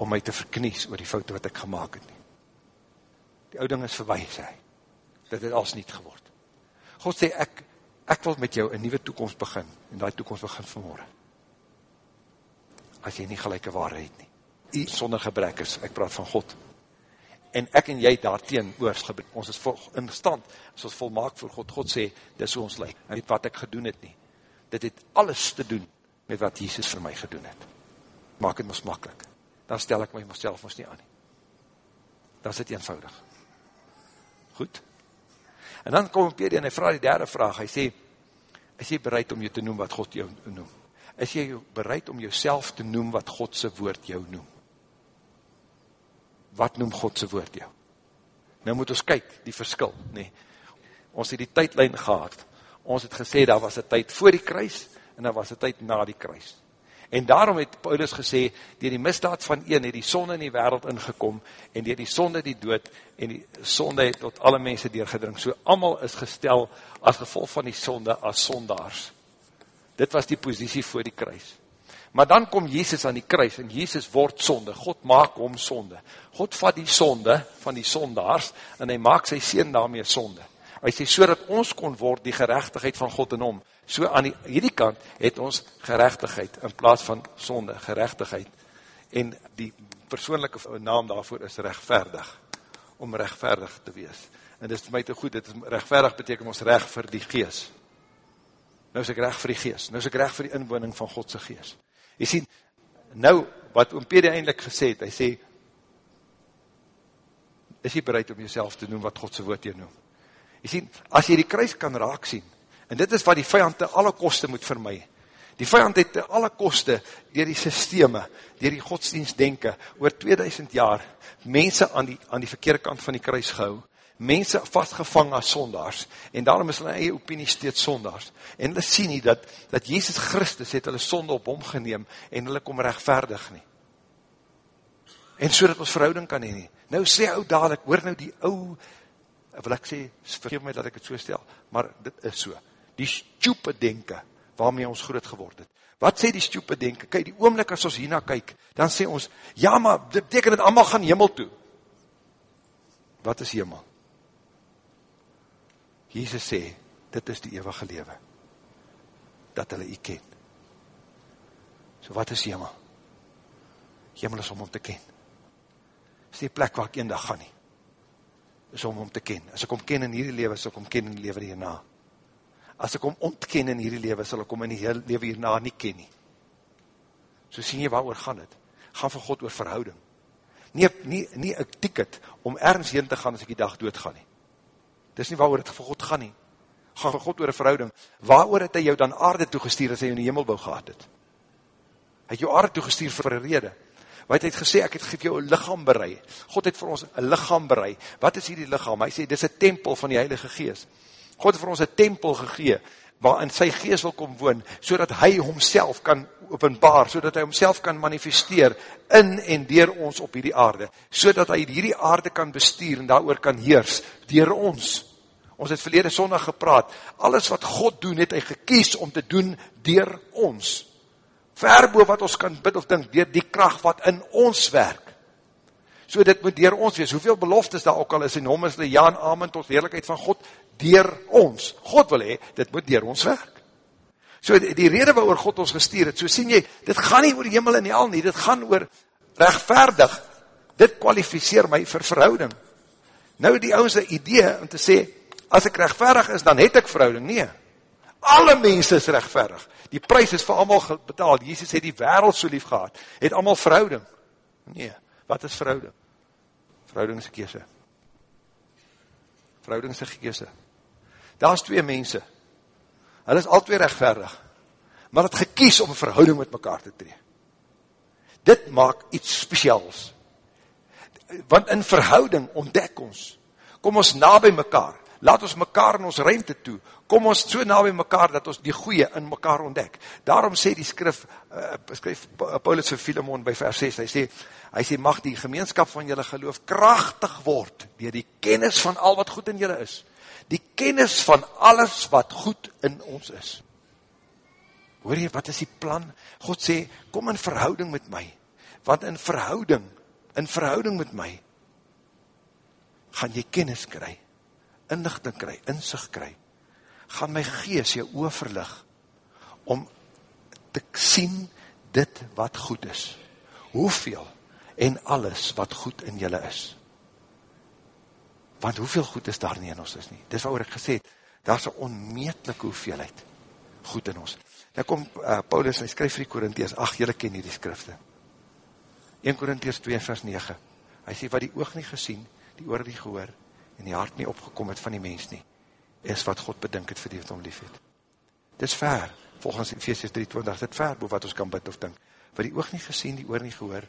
om my te verknies oor die foute wat ek gemaakt het nie. Die ouding is verwaai, sê hy. Dit het als niet geword. God sê, ek, ek wil met jou een nieuwe toekomst begin, en die toekomst begin vanmorgen. As jy nie gelijke waarheid nie. Die sonder gebrek is, ek praat van God. En ek en jy daarteen oors gebrek, ons is vol, in stand, as ons volmaak voor God, God sê, dit is ons lyk, en weet wat ek gedoen het nie. Dit het alles te doen, met wat Jesus vir my gedoen het. Maak het ons makkelijk. Dan stel ek my myself ons nie aan nie. Dan is het eenvoudig. Goed? En dan kom Peter en hy vraag die derde vraag, hy sê, is jy bereid om jou te noem wat God jou noem? Is jy bereid om jouself te noem wat Godse woord jou noem? Wat noem Godse woord jou? Nou moet ons kyk, die verskil, nee. Ons het die tydlijn gehad, ons het gesê, daar was een tyd voor die kruis, en daar was een tyd na die kruis. En daarom het Paulus gesê, dier die misdaad van een het die sonde in die wereld ingekom, en dier die sonde die dood, en die sonde het tot alle mense deurgedring. So allemaal is gestel as gevolg van die sonde as sondaars. Dit was die positie voor die kruis. Maar dan kom Jezus aan die kruis, en Jezus word sonde. God maak om sonde. God vat die sonde van die sondaars, en hy maak sy sien daarmee sonde. Hy sê, so dat ons kon word die gerechtigheid van God in hom, So aan die, hierdie kant het ons gerechtigheid in plaas van sonde, gerechtigheid. En die persoonlijke naam daarvoor is rechtverdig, om rechtverdig te wees. En dit is my te goed, dit is rechtverdig beteken ons recht vir die gees. Nou is ek recht vir die gees, nou is ek recht vir die inwoning van Godse gees. Jy sien, nou, wat oom Pede eindelijk gesê het, hy sê, is jy bereid om jyself te noem wat Godse woord jy noem? Jy sien, as jy die kruis kan raak sien, En dit is wat die vijand te alle koste moet vermy. Die vijand het te alle koste, dier die systeme, dier die godsdienst denken, oor 2000 jaar, mense aan die, aan die verkeerde kant van die kruis gehou, mense vastgevang as sondaars, en daarom is hulle eie opinie steeds sondaars. En hulle sien nie dat, dat Jezus Christus het hulle sonde op hom geneem, en hulle kom rechtvaardig nie. En so dat ons verhouding kan nie. Nou sê ou dadelijk, hoor nou die ou, wil ek sê, vergeef my dat ek het so stel, maar dit is so die stupid denke, waarmee ons groot geword het. Wat sê die stupid denke? Kijk, die oomlik as ons hierna kyk, dan sê ons, ja, maar dit beteken het allemaal gaan hemel toe. Wat is hemel? Jesus sê, dit is die eeuwige lewe, dat hulle u ken. So wat is hemel? Hemel is om om te ken. Is die plek waar ek een dag gaan nie. Is om om te ken. As ek om ken in hierdie leven, sal ek om ken in die leven hierna. As ek om ontken in hierdie leven, sal ek om in die leven hierna nie ken nie. So sien jy waar oor gaan het. Gaan vir God oor verhouding. Nie, nie, nie een ticket om ergens heen te gaan as ek die dag dood gaan nie. Dis nie waar oor het vir God gaan nie. Gaan vir God oor een verhouding. Waar oor het hy jou dan aarde toegestuur as hy in die hemelbouw gehad het? Hy het jou aarde toegestuur vir een rede. Wat hy het gesê, ek het geef jou een lichaam bereid. God het vir ons een lichaam bereid. Wat is hier die lichaam? Hy sê, dit is een tempel van die Heilige Geest. God het vir ons een tempel gegee, waarin sy geest wil kom woon, so dat hy homself kan openbaar, so dat hy homself kan manifesteer in en dier ons op hierdie aarde, so dat hy hierdie aarde kan bestuur en daar kan heers, dier ons. Ons het verlede sondag gepraat, alles wat God doen, het hy gekies om te doen dier ons verbo wat ons kan bid of dink, dier die kracht wat in ons werk. So dit moet dier ons wees, hoeveel beloftes daar ook al is, en hom is die ja en amen tot heerlijkheid van God, dier ons. God wil hee, dit moet dier ons werk. So die, die rede waar God ons gestuur het, so sien jy, dit gaan nie oor die hemel en die al nie, dit gaan oor rechtvaardig, dit kwalificeer my vir verhouding. Nou die ouwens idee om te sê, as ek rechtvaardig is, dan het ek verhouding, nie. Alle mense is rechtvaardig. Die prijs is vir allemaal betaald. Jezus het die wereld so lief gehad. Het allemaal verhouding. Nee, wat is verhouding? Verhouding is een kese. Verhouding is een kese. Daar is twee mense. Hulle is al twee rechtvaardig. Maar het gekies om verhouding met mekaar te tree. Dit maak iets speciaals. Want in verhouding ontdek ons. Kom ons na by mekaar laat ons mekaar in ons ruimte toe, kom ons so na by mekaar, dat ons die goeie in mekaar ontdek. Daarom sê die skrif, uh, skryf Paulus vir Philemon by vers 6, hy sê, hy sê, mag die gemeenskap van julle geloof krachtig word, dier die kennis van al wat goed in julle is. Die kennis van alles wat goed in ons is. Hoor jy, wat is die plan? God sê, kom in verhouding met my, want in verhouding, in verhouding met my, gaan jy kennis kry, inlichting kry, inzicht kry, gaan my gees jou oorverlig, om te sien dit wat goed is, hoeveel en alles wat goed in julle is. Want hoeveel goed is daar nie in ons is nie? Dis wat ek gesê het, daar is een onmetelike hoeveelheid goed in ons. Nou kom uh, Paulus, hy skryf vir die Korintheers, ach, julle ken hier die skrifte. 1 Korintheers 2 vers 9, hy sê, wat die oog nie gesien, die oor die gehoor, en die hart nie opgekom het van die mens nie, is wat God bedink het vir die wat om lief het. Dit is ver, volgens Ephesians 3.20, dit ver, boe wat ons kan bid of dink, wat die oog nie gesien, die oor nie gehoor,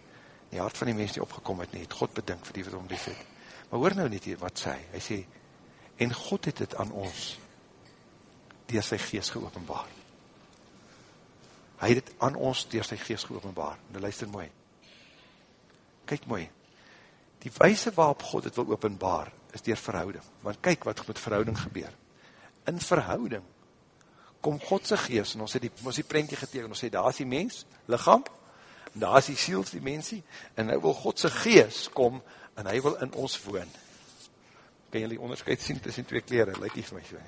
die hart van die mens nie opgekom het nie, het God bedink vir die wat om lief het. Maar hoor nou hier wat sê, hy sê, en God het het aan ons, dier sy geest geopenbaar. Hy het het aan ons, dier sy geest geopenbaar. Nou luister mooi. Kyk mooi. Die wijse waarop God het wil openbaar, is dier verhouding. Want kyk wat met verhouding gebeur. In verhouding kom Godse geest, en ons het die, ons die prentje geteken, ons sê, daar is die mens, lichaam, daar is die siel, die mensie, en hy wil Godse geest kom, en hy wil in ons woon. Kan jy die onderscheid sien tussen twee kleren, lyk nie vir my so.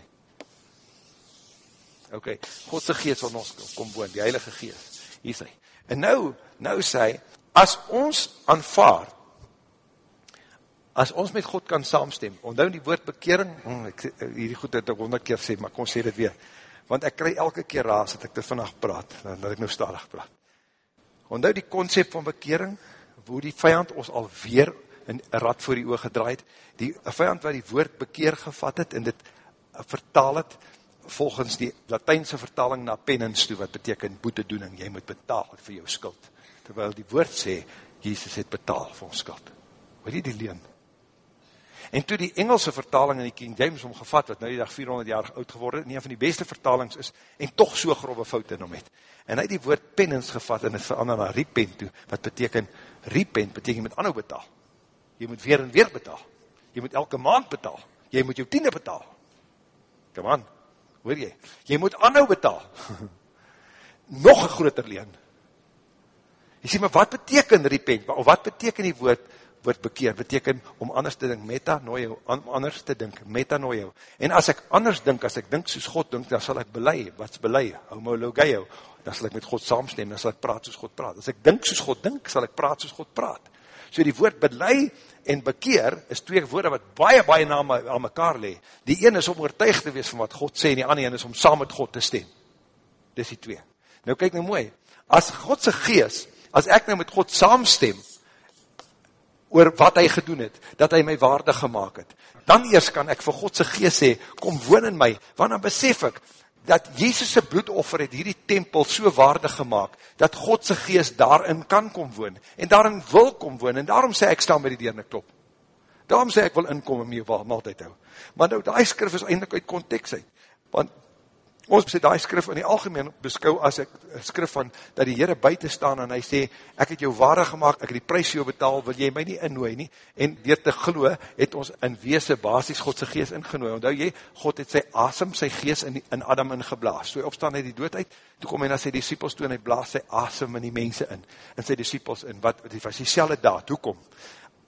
Ok, Godse geest wil ons kom woon, die heilige geest, hier sê. En nou, nou sê, as ons aanvaard, as ons met God kan saamstem, onthou die woord bekering, hmm, ek, hierdie goed het ek honderd keer sê, maar kom sê dit weer, want ek krij elke keer raas, dat ek dit vannacht praat, dat ek nou stadig praat. Onthou die concept van bekering, hoe die vijand ons alweer een rad voor die oog gedraaid, die vijand wat die woord bekeer gevat het, en dit vertaal het, volgens die Latijnse vertaling na penance toe, wat beteken boetedoening, jy moet betaal vir jou skuld, terwyl die woord sê, Jesus het betaal vir ons skuld. Hoor jy die leen? En toe die Engelse vertaling in die King James omgevat, wat nou die dag 400 jaar oud geworden, nie een van die beste vertalings is, en toch so grove fout in hom het. En hy die woord penance gevat, en het verander na repent toe, wat beteken, repent beteken, jy moet anhou betaal. Jy moet weer en weer betaal. Jy moet elke maand betaal. Jy moet jou tiende betaal. Come on, hoor jy? Jy moet anhou betaal. Nog een groter leen. Jy sê, maar wat beteken repent? Of wat beteken die woord word bekeer, beteken om anders te dink, metanoio, om anders te dink, metanoio. En as ek anders dink, as ek dink soos God dink, dan sal ek belei, wat's belei, homologeo. dan sal ek met God saamstem, dan sal ek praat soos God praat. As ek dink soos God dink, sal ek praat soos God praat. So die woord belei en bekeer is twee woorde wat baie, baie na aan mekaar le. Die een is om oortuig te wees van wat God sê, en die ander is om saam met God te stem. Dis die twee. Nou kyk nou mooi, as Godse gees, as ek nou met God saamstem, oor wat hy gedoen het, dat hy my waardig gemaakt het, dan eers kan ek vir Godse gees sê, kom woon in my, want dan besef ek, dat Jezus' bloedoffer het hierdie tempel so waardig gemaakt, dat Godse geest daarin kan kom woon, en daarin wil kom woon, en daarom sê ek staan by die deur en ek klop. Daarom sê ek wil inkom en my maaltijd hou. Maar nou, die skrif is eindelijk uit context uit, want ons sê die skrif in die algemeen beskou as ek skrif van, dat die Heere buiten staan en hy sê, ek het jou waardig gemaakt, ek het die prijs jou betaal, wil jy my nie innooi nie, en door te glo, het ons in weese basis Godse geest ingenooi, want jy, God het sy asem, sy geest in, in Adam ingeblaas, so hy opstaan uit die dood uit, toe kom hy na sy disciples toe, en hy blaas sy asem in die mense in, en sy disciples in, wat, die was die selle daad, hoe kom?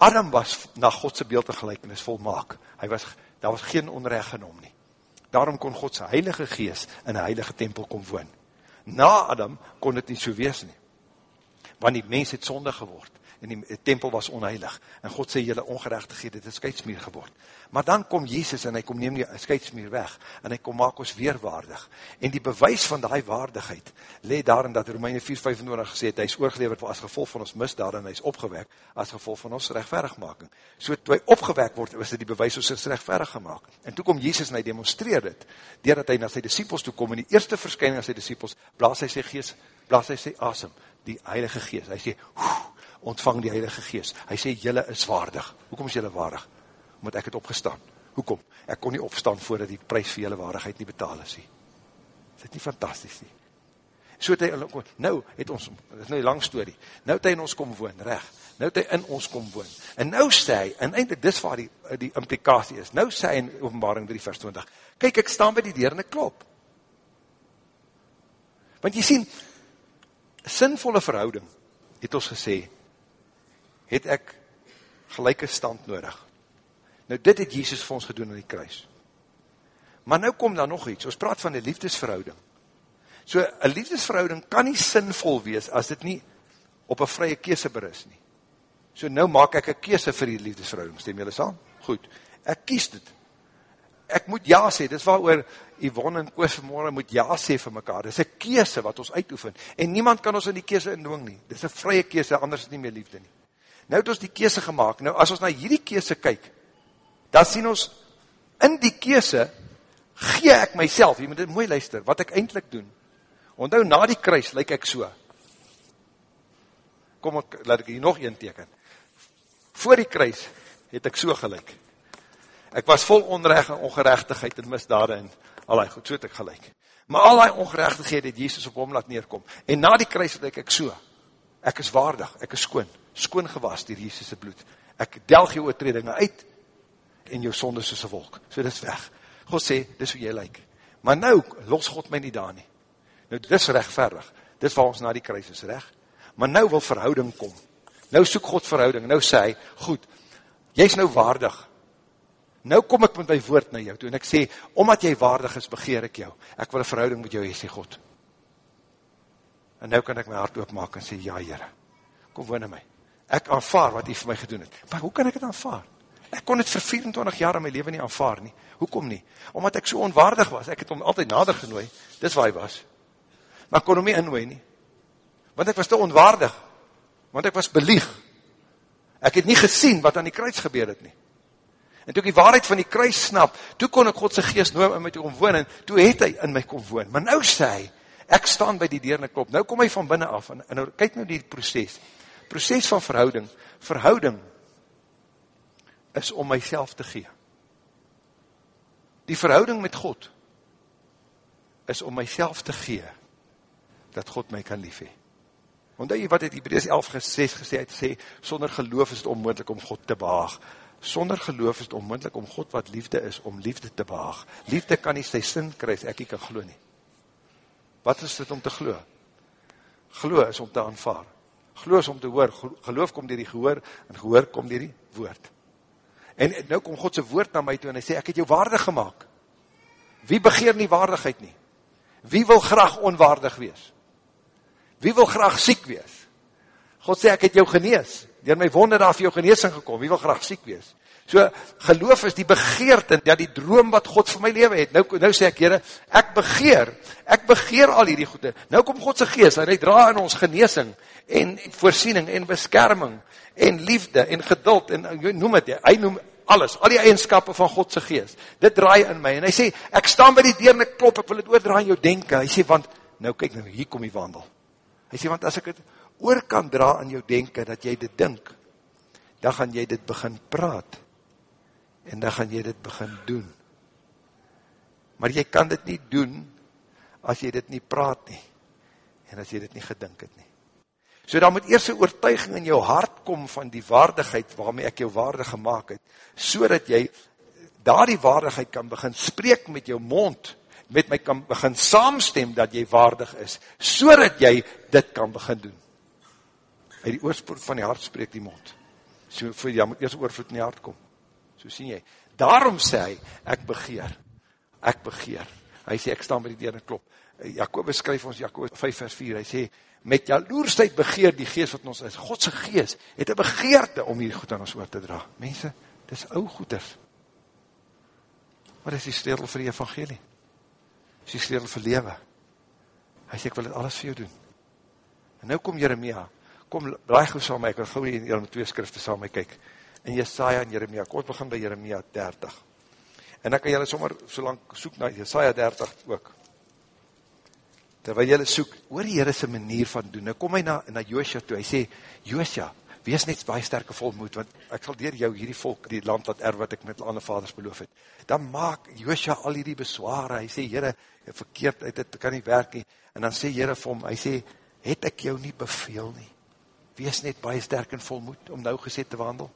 Adam was na Godse beeld en gelijkenis volmaak, hy was, daar was geen onrecht in hom nie, Daarom kon God sy heilige gees in een heilige tempel kom woon. Na Adam kon het nie so wees nie. Want die mens het sonde geword en die tempel was onheilig. En God sê jylle ongerechtigheid het een skeidsmeer geword. Maar dan kom Jezus en hy kom neem die skeidsmeer weg en hy kom maak ons weer waardig. En die bewys van die waardigheid le daarin dat Romeine 4,25 gesê het, hy is oorgeleverd as gevolg van ons misdaad en hy is opgewek as gevolg van ons rechtverigmaking. So toe hy opgewek word, was dit die bewys ons is rechtverig gemaakt. En toe kom Jezus en hy demonstreer dit, doordat hy na sy disciples toe kom, in die eerste verskyning aan sy disciples, blaas hy sy geest, blaas hy sy asem, die heilige geest. Hy sê, ontvang die heilige geest. Hy sê, jylle is waardig. Hoekom is jylle waardig? Omdat ek het opgestaan. Hoekom? Ek kon nie opstaan voordat die prijs vir jylle waardigheid nie betaal is nie. Is dit nie fantastisch nie? So het hy, nou het ons, dit is nou die lang story, nou het hy in ons kom woon, recht, nou het hy in ons kom woon, en nou sê hy, en eindelijk dis waar die, die implikatie is, nou sê hy in openbaring 3 vers 20, kyk ek staan by die deur en ek klop, want jy sien, sinvolle verhouding, het ons gesê, het ek gelijke stand nodig. Nou dit het Jesus vir ons gedoen in die kruis. Maar nou kom daar nog iets, ons praat van die liefdesverhouding. So, een liefdesverhouding kan nie sinvol wees, as dit nie op een vrye kese beris nie. So nou maak ek een kese vir die liefdesverhouding, stem julle saam? Goed, ek kies dit. Ek moet ja sê, dit is waar oor Yvonne en Koos vanmorgen moet ja sê vir mekaar. Dit is een kese wat ons uitoefen. En niemand kan ons in die kese indwing nie. Dit is een vrye kese, anders is nie meer liefde nie. Nou het ons die kese gemaakt. Nou as ons na hierdie kese kyk, dan sien ons, in die kese, gee ek myself, jy moet dit mooi luister, wat ek eindelijk doen. Onthou, na die kruis, lyk ek so. Kom, laat ek hier nog een teken. Voor die kruis, het ek so gelijk. Ek was vol onrecht en ongerechtigheid en misdade en al die goed, so het ek gelijk. Maar al die ongerechtigheid het Jezus op hom laat neerkom. En na die kruis het ek, ek so. Ek is waardig, ek is skoon skoon gewas dier Jesus' bloed. Ek delg jou oortredinge uit en jou sonde soos een wolk. So dit is weg. God sê, dit is hoe jy lyk. Maar nou, los God my nie daar nie. Nou, dit is rechtverdig. Dit waar ons na die kruis is recht. Maar nou wil verhouding kom. Nou soek God verhouding. Nou sê hy, goed, jy is nou waardig. Nou kom ek met my woord na jou toe. En ek sê, omdat jy waardig is, begeer ek jou. Ek wil een verhouding met jou, jy sê God. En nou kan ek my hart oopmaak en sê, ja, Heere, kom woon in my ek aanvaar wat hy vir my gedoen het. Maar hoe kan ek het aanvaar? Ek kon het vir 24 jaar in my leven nie aanvaar nie. Hoekom nie? Omdat ek so onwaardig was. Ek het hom altyd nader genooi. Dis waar hy was. Maar ek kon hom nie innooi nie. Want ek was te onwaardig. Want ek was belieg. Ek het nie gesien wat aan die kruis gebeur het nie. En toe ek die waarheid van die kruis snap, toe kon ek Godse geest noem in my toe kom woon, en toe het hy in my kom woon. Maar nou sê hy, ek staan by die deur en ek klop. Nou kom hy van binnen af, en, en nou, kyk nou die proces proces van verhouding, verhouding is om myself te gee. Die verhouding met God is om myself te gee, dat God my kan lief hee. Want jy wat het Hebreus 11 gesê, gesê het, sê, sonder geloof is het onmoendlik om God te behaag. Sonder geloof is het onmoendlik om God wat liefde is, om liefde te behaag. Liefde kan nie sy sin kruis, ek nie kan glo nie. Wat is dit om te glo? Glo is om te aanvaar. Geloof om te hoor, geloof kom dier die gehoor, en gehoor kom dier die woord. En nou kom Godse woord na my toe, en hy sê, ek het jou waardig gemaakt. Wie begeer nie waardigheid nie? Wie wil graag onwaardig wees? Wie wil graag siek wees? God sê, ek het jou genees. Door my wonder daar vir jou geneesing gekom. Wie wil graag siek wees? So, geloof is die begeerte, ja die droom wat God vir my leven het. Nou, nou sê ek, heren, ek begeer, ek begeer al hierdie goede. Nou kom Godse geest, en hy dra in ons geneesing, en voorsiening, en beskerming, en liefde, en geduld, en noem het, hy noem alles, al die eigenskapen van Godse geest. Dit draai in my, en hy sê, ek staan by die deur en ek klop, ek wil het oordraai in jou denken. Hy sê, want, nou kyk nou, hier kom die wandel. Hy sê, want as ek het oor kan dra in jou denken, dat jy dit dink, dan gaan jy dit begin praat, en dan gaan jy dit begin doen. Maar jy kan dit nie doen, as jy dit nie praat nie, en as jy dit nie gedink het nie. So dan moet eerst een oortuiging in jou hart kom van die waardigheid waarmee ek jou waardig gemaakt het, so dat jy daar die waardigheid kan begin spreek met jou mond, met my kan begin saamstem dat jy waardig is, so dat jy dit kan begin doen. Uit die oorspoort van die hart spreek die mond. So vir jy moet eerst oorvoet in die hart kom. So sien jy. Daarom sê hy, ek begeer. Ek begeer. Hy sê, ek staan by die deur en klop. Jacobus skryf ons, Jacobus 5 vers 4, hy sê, met jaloersheid begeer die geest wat ons is. Godse geest het een begeerte om hier goed aan ons oor te dra. Mense, dit is ou goeders. Wat is die sleutel vir die evangelie? Is die sleutel vir lewe? Hy sê, ek wil dit alles vir jou doen. En nou kom Jeremia, kom, blaai gauw saam my, ek wil gauw in die twee skrifte saam my kyk, in Jesaja en Jeremia, kom ons begin by Jeremia 30, en dan kan jylle sommer so lang soek na Jesaja 30 ook, terwyl jylle soek, oor die Heere sy manier van doen, nou kom hy na, na Joosja toe, hy sê, Joosja, wees net baie sterke volmoed, want ek sal dier jou hierdie volk, die land wat erf wat ek met ander vaders beloof het, dan maak Joosja al hierdie bezware, hy sê, Heere, verkeerd uit het, kan nie werk nie, en dan sê Heere vir hom, hy sê, het ek jou nie beveel nie, wees net baie sterk en volmoed, om nou gesê te wandel,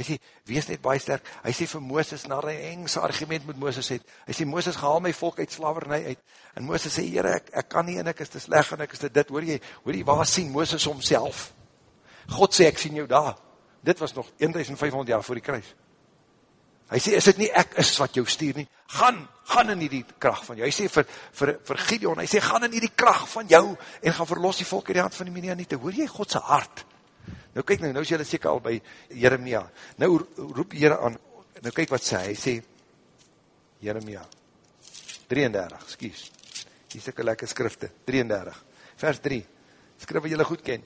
Hy sê, wees net baie sterk. Hy sê vir Mooses, na die engse argument met Mooses het, hy sê, Mooses, gehaal my volk uit slavernij uit. En Mooses sê, Heere, ek, ek kan nie en ek is te sleg en ek is te dit. Hoor jy, hoor jy, waar sien Mooses omself? God sê, ek sien jou daar. Dit was nog 1500 jaar voor die kruis. Hy sê, is dit nie ek is wat jou stuur nie? Gaan, gaan in die kracht van jou. Hy sê vir, vir, vir Gideon, hy sê, gaan in die kracht van jou en gaan verlos die volk in die hand van die Midianite. Hoor jy Godse hart? Nou kyk nou, nou is jylle seker al by Jeremia. Nou roep Heere aan, nou kyk wat sê, hy sê, Jeremia, 33, skies, hier een lekker skrifte, 33, vers 3, skrif wat jylle goed ken.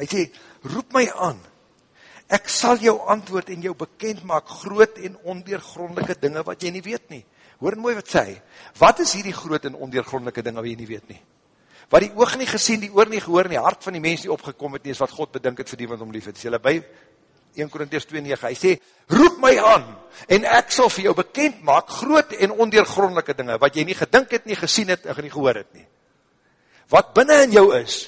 Hy sê, roep my aan, ek sal jou antwoord en jou bekend maak groot en ondeergrondelike dinge wat jy nie weet nie. Hoor mooi wat sê, wat is hierdie groot en ondeergrondelike dinge wat jy nie weet nie? Wat die oog nie gesien, die oor nie gehoor, nie hart van die mens nie opgekom het nie, is wat God bedink het vir die wat om lief het. Is by 1 Korinties 2,9, hy sê, roep my aan, en ek sal vir jou bekend maak, groot en ondeergrondelike dinge, wat jy nie gedink het nie, gesien het, en nie gehoor het nie. Wat binnen in jou is,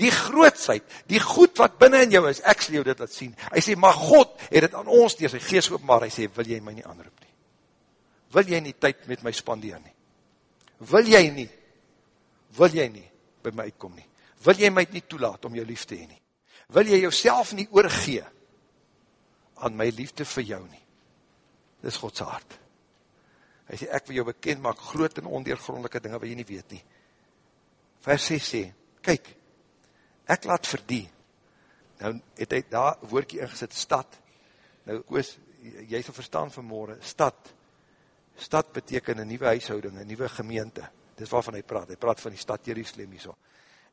die grootsheid, die goed wat binnen in jou is, ek sal jou dit laat sien. Hy sê, maar God het het aan ons, die sy geest openbaar, hy sê, wil jy my nie aanroep nie? Wil jy nie tyd met my spandeer nie? Wil jy nie? Wil jy nie? By my uitkom nie. Wil jy my nie toelaat om jou lief te heen nie? Wil jy jouself nie oorgee aan my liefde vir jou nie? Dis Godse hart. Hy sê, ek wil jou bekend maak groot en ondeergrondelike dinge wat jy nie weet nie. Vers 6 sê, kyk, ek laat vir die, nou het hy daar woordkie ingesit, stad, nou koos, jy sal verstaan vanmorgen, stad, stad beteken een nieuwe huishouding, een nieuwe gemeente, dis waarvan hy praat, hy praat van die stad Jerusalem hier so,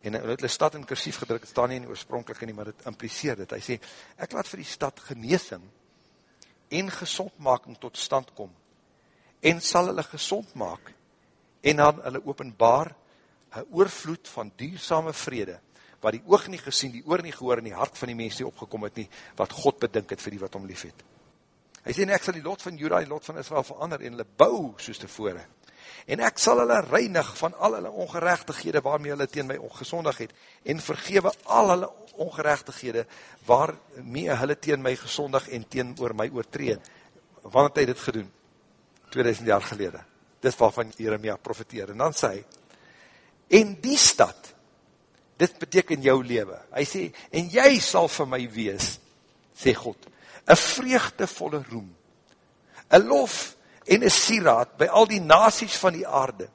en hy het die stad in kursief gedruk, het staan nie in die oorspronkelijke nie, maar het impliseer dit, hy sê, ek laat vir die stad geneesing, en gezondmaking tot stand kom, en sal hulle gezond maak, en dan hulle openbaar, een oorvloed van duursame vrede, wat die oog nie gesien, die oor nie gehoor, en die hart van die mens nie opgekom het nie, wat God bedink het vir die wat om lief het. Hy sê, en ek sal die lot van Jura, die lot van Israel verander, en hulle bou soos tevore, en ek sal hulle reinig van al hulle ongerechtighede waarmee hulle teen my ongezondig het, en vergewe al hulle ongerechtighede waarmee hulle teen my gezondig en teen oor my oortree. Wanneer het hy dit gedoen? 2000 jaar gelede. Dit waarvan Jeremia profeteer. En dan sê hy, en die stad, dit beteken jou leven. Hy sê, en jy sal vir my wees, sê God, een vreugdevolle roem, een lof en een sieraad by al die nasies van die aarde.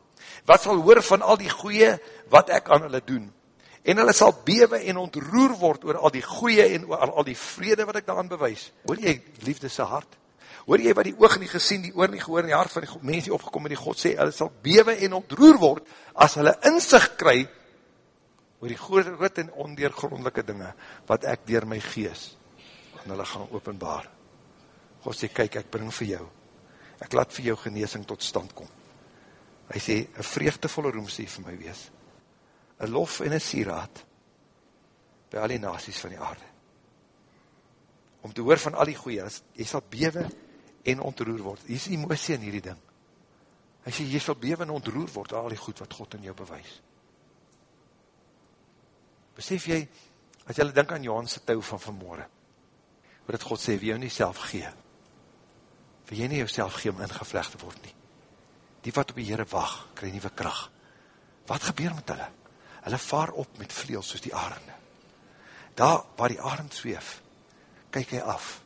wat sal hoor van al die goeie wat ek aan hulle doen, en hulle sal bewe en ontroer word oor al die goeie en oor al die vrede wat ek daan bewys. Hoor jy liefde se hart? Hoor jy wat die oog nie gesien, die oor nie gehoor, en die hart van die mens die opgekom, en die God sê, hulle sal bewe en ontroer word, as hulle inzicht kry, oor die groot en ondeergrondelike dinge, wat ek dier my gees, aan hulle gaan openbaar. God sê, kyk, ek bring vir jou, ek laat vir jou geneesing tot stand kom. Hy sê, een vreugdevolle roemsie vir my wees, een lof en een sieraad, by al die nasies van die aarde. Om te hoor van al die goeie, jy sal bewe en ontroer word. Hier is die emosie in hierdie ding. Hy sê, jy sal bewe en ontroer word, al die goed wat God in jou bewys. Besef jy, as jy denk aan Johanse touw van vanmorgen, wat het God sê, wie jou nie self gee, wie jy nie jou self gee om ingevlecht te word nie. Die wat op die Heere wacht, krij nieuwe kracht. Wat gebeur met hulle? Hulle vaar op met vleels soos die arende. Daar waar die arend zweef, kyk hy af.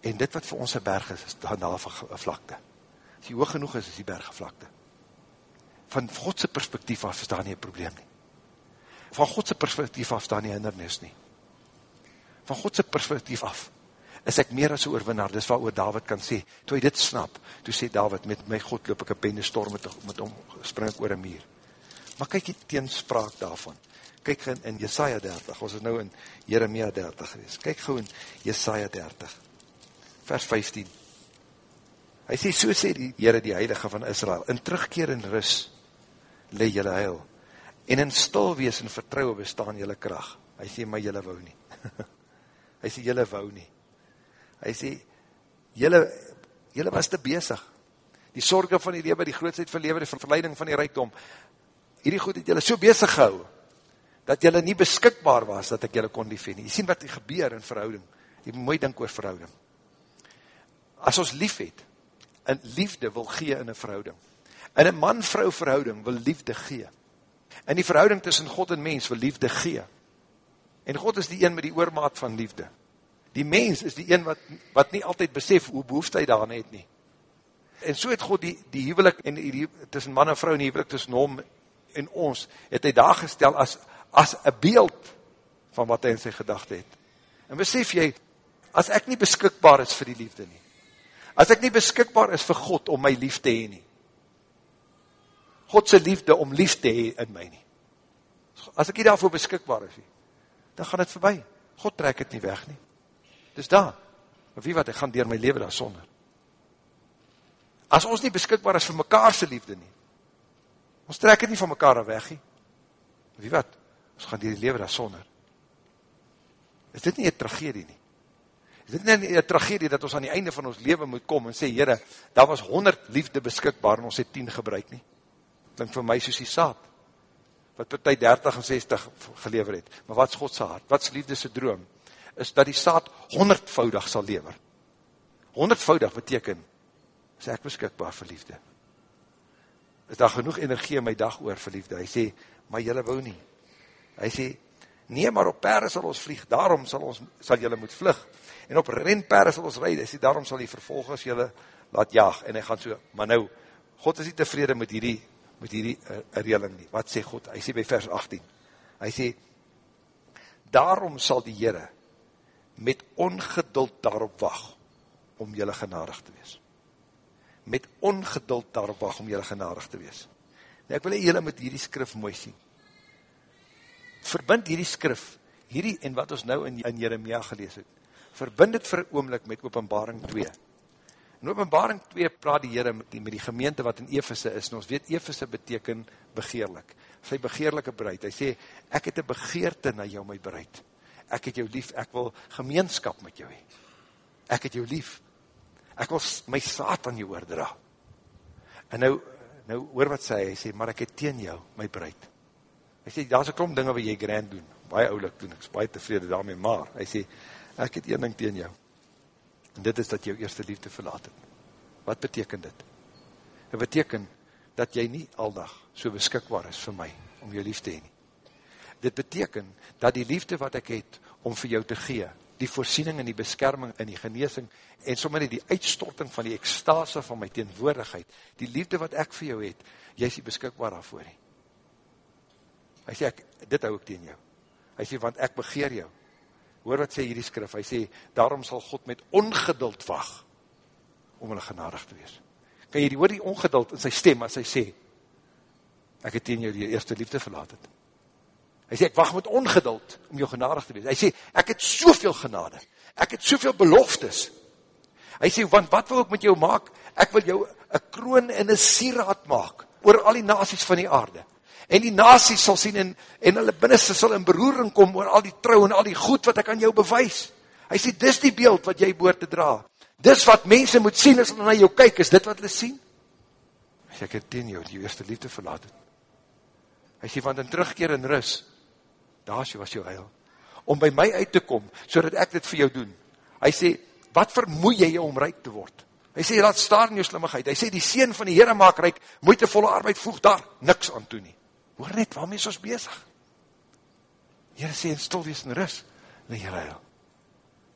En dit wat vir ons een berg is, is daar na een vlakte. As die hoog genoeg is, is die berg een vlakte. Van Godse perspektief af is daar nie een probleem nie van Godse perspektief af staan nie hindernis nie. Van Godse perspektief af is ek meer as een oorwinnaar, dis wat oor David kan sê, toe hy dit snap, toe sê David, met my God loop ek een pende storm, met, met hom spring ek oor een muur. Maar kyk die teenspraak daarvan, kyk in, in Jesaja 30, ons is nou in Jeremia 30 gewees, kyk gauw in Jesaja 30, vers 15, hy sê, so sê die Heere die Heilige van Israel, in terugkeer en rus, le jylle heil, en in stil wees en vertrouwe bestaan jylle kracht. Hy sê, maar jylle wou nie. hy sê, jylle wou nie. Hy sê, jylle, jylle was te bezig. Die sorge van die lewe, die grootsheid van lewe, die verleiding van die reikdom, hierdie goed het jylle so bezig gehou, dat jylle nie beskikbaar was, dat ek jylle kon lief heen. Jy sien wat die gebeur in verhouding. Jy moet mooi dink oor verhouding. As ons lief het, en liefde wil gee in een verhouding, en een man-vrou verhouding wil liefde gee, in die verhouding tussen God en mens wil liefde gee. En God is die een met die oormaat van liefde. Die mens is die een wat, wat nie altyd besef hoe behoefte hy daar net nie. En so het God die, die huwelik en die, tussen man en vrou en die huwelik tussen hom en ons, het hy daar gestel as, as een beeld van wat hy in sy gedachte het. En besef jy, as ek nie beskikbaar is vir die liefde nie, as ek nie beskikbaar is vir God om my lief te heen nie, Godse liefde om lief te hee in my nie. As ek nie daarvoor beskikbaar is, dan gaan het voorbij. God trek het nie weg nie. Dis daar. Maar wie wat, ek gaan dier my leven daar sonder. As ons nie beskikbaar is vir mekaarse liefde nie, ons trek het nie van mekaar weg nie. Wie wat, ons gaan dier die leven daar sonder. Is dit nie een tragedie nie? Is dit nie een tragedie dat ons aan die einde van ons leven moet kom en sê, Heere, daar was 100 liefde beskikbaar en ons het 10 gebruik nie? klink vir my soos die saad, wat per tyd 30 en 60 gelever het. Maar wat is Godse hart? Wat is liefdese droom? Is dat die saad honderdvoudig sal lever. Honderdvoudig beteken, is ek beskikbaar vir liefde. Is daar genoeg energie in my dag oor vir liefde? Hy sê, maar jylle wou nie. Hy sê, nee, maar op perre sal ons vlieg, daarom sal, ons, sal jylle moet vlug. En op renperre sal ons rijd, hy sê, daarom sal die vervolgers jylle laat jaag. En hy gaan so, maar nou, God is nie tevrede met hierdie met hierdie uh, reeling nie. Wat sê God? Hy sê by vers 18. Hy sê, daarom sal die Heere met ongeduld daarop wacht om jylle genadig te wees. Met ongeduld daarop wacht om jylle genadig te wees. Nou, ek wil jylle met hierdie skrif mooi sien. Verbind hierdie skrif, hierdie en wat ons nou in, in Jeremia gelees het, verbind het vir oomlik met openbaring 2. In openbaring 2 praat die Heere met die, met die gemeente wat in Efese is, en ons weet Efese beteken begeerlik, sy begeerlike bereid, hy sê, ek het een begeerte na jou my bereid, ek het jou lief, ek wil gemeenskap met jou hee, ek het jou lief, ek wil my saad aan jou oordra, en nou, nou hoor wat sê, hy sê, maar ek het teen jou my bereid, hy sê, daar is een klomp dinge wat jy grand doen, baie oulik doen, ek is baie tevrede daarmee, maar, hy sê, ek het een ding teen jou, En dit is dat jou eerste liefde verlaat het. Wat beteken dit? Dit beteken dat jy nie aldag so beskikbaar is vir my om jou lief te heen. Dit beteken dat die liefde wat ek het om vir jou te gee, die voorsiening en die beskerming en die geneesing en sommer die uitstorting van die ekstase van my teenwoordigheid, die liefde wat ek vir jou het, jy is die beskikbaar daarvoor nie. Hy sê, ek, dit hou ek teen jou. Hy sê, want ek begeer jou. Hoor wat sê hierdie skrif, hy sê, daarom sal God met ongeduld wacht, om hulle genadig te wees. Kan jy die hoor die ongeduld in sy stem, as hy sê, ek het teen jou die eerste liefde verlaat het. Hy sê, ek wacht met ongeduld om jou genadig te wees. Hy sê, ek het soveel genade, ek het soveel beloftes. Hy sê, want wat wil ek met jou maak? Ek wil jou een kroon en een sieraad maak, oor al die nasies van die aarde. En die nasies sal sien, en, en hulle binneste sal in beroering kom, oor al die trouw en al die goed wat ek aan jou bewys. Hy sê, dis die beeld wat jy boor te dra. Dis wat mense moet sien, as hulle na jou kyk, is dit wat hulle sien? Hy sê, ek het teen jou, die eerste liefde verlaat het. Hy sê, want in terugkeer in rus, daar was jou heil, om by my uit te kom, so dat ek dit vir jou doen. Hy sê, wat vermoe jy jou om rijk te word? Hy sê, laat staan in jou slimmigheid. Hy sê, die sien van die Heere maak rijk, moeitevolle arbeid voeg daar, niks aan toe nie. Hoor net, waarmee is ons bezig? Heere sê, en stil wees in rus, in die Heere heil.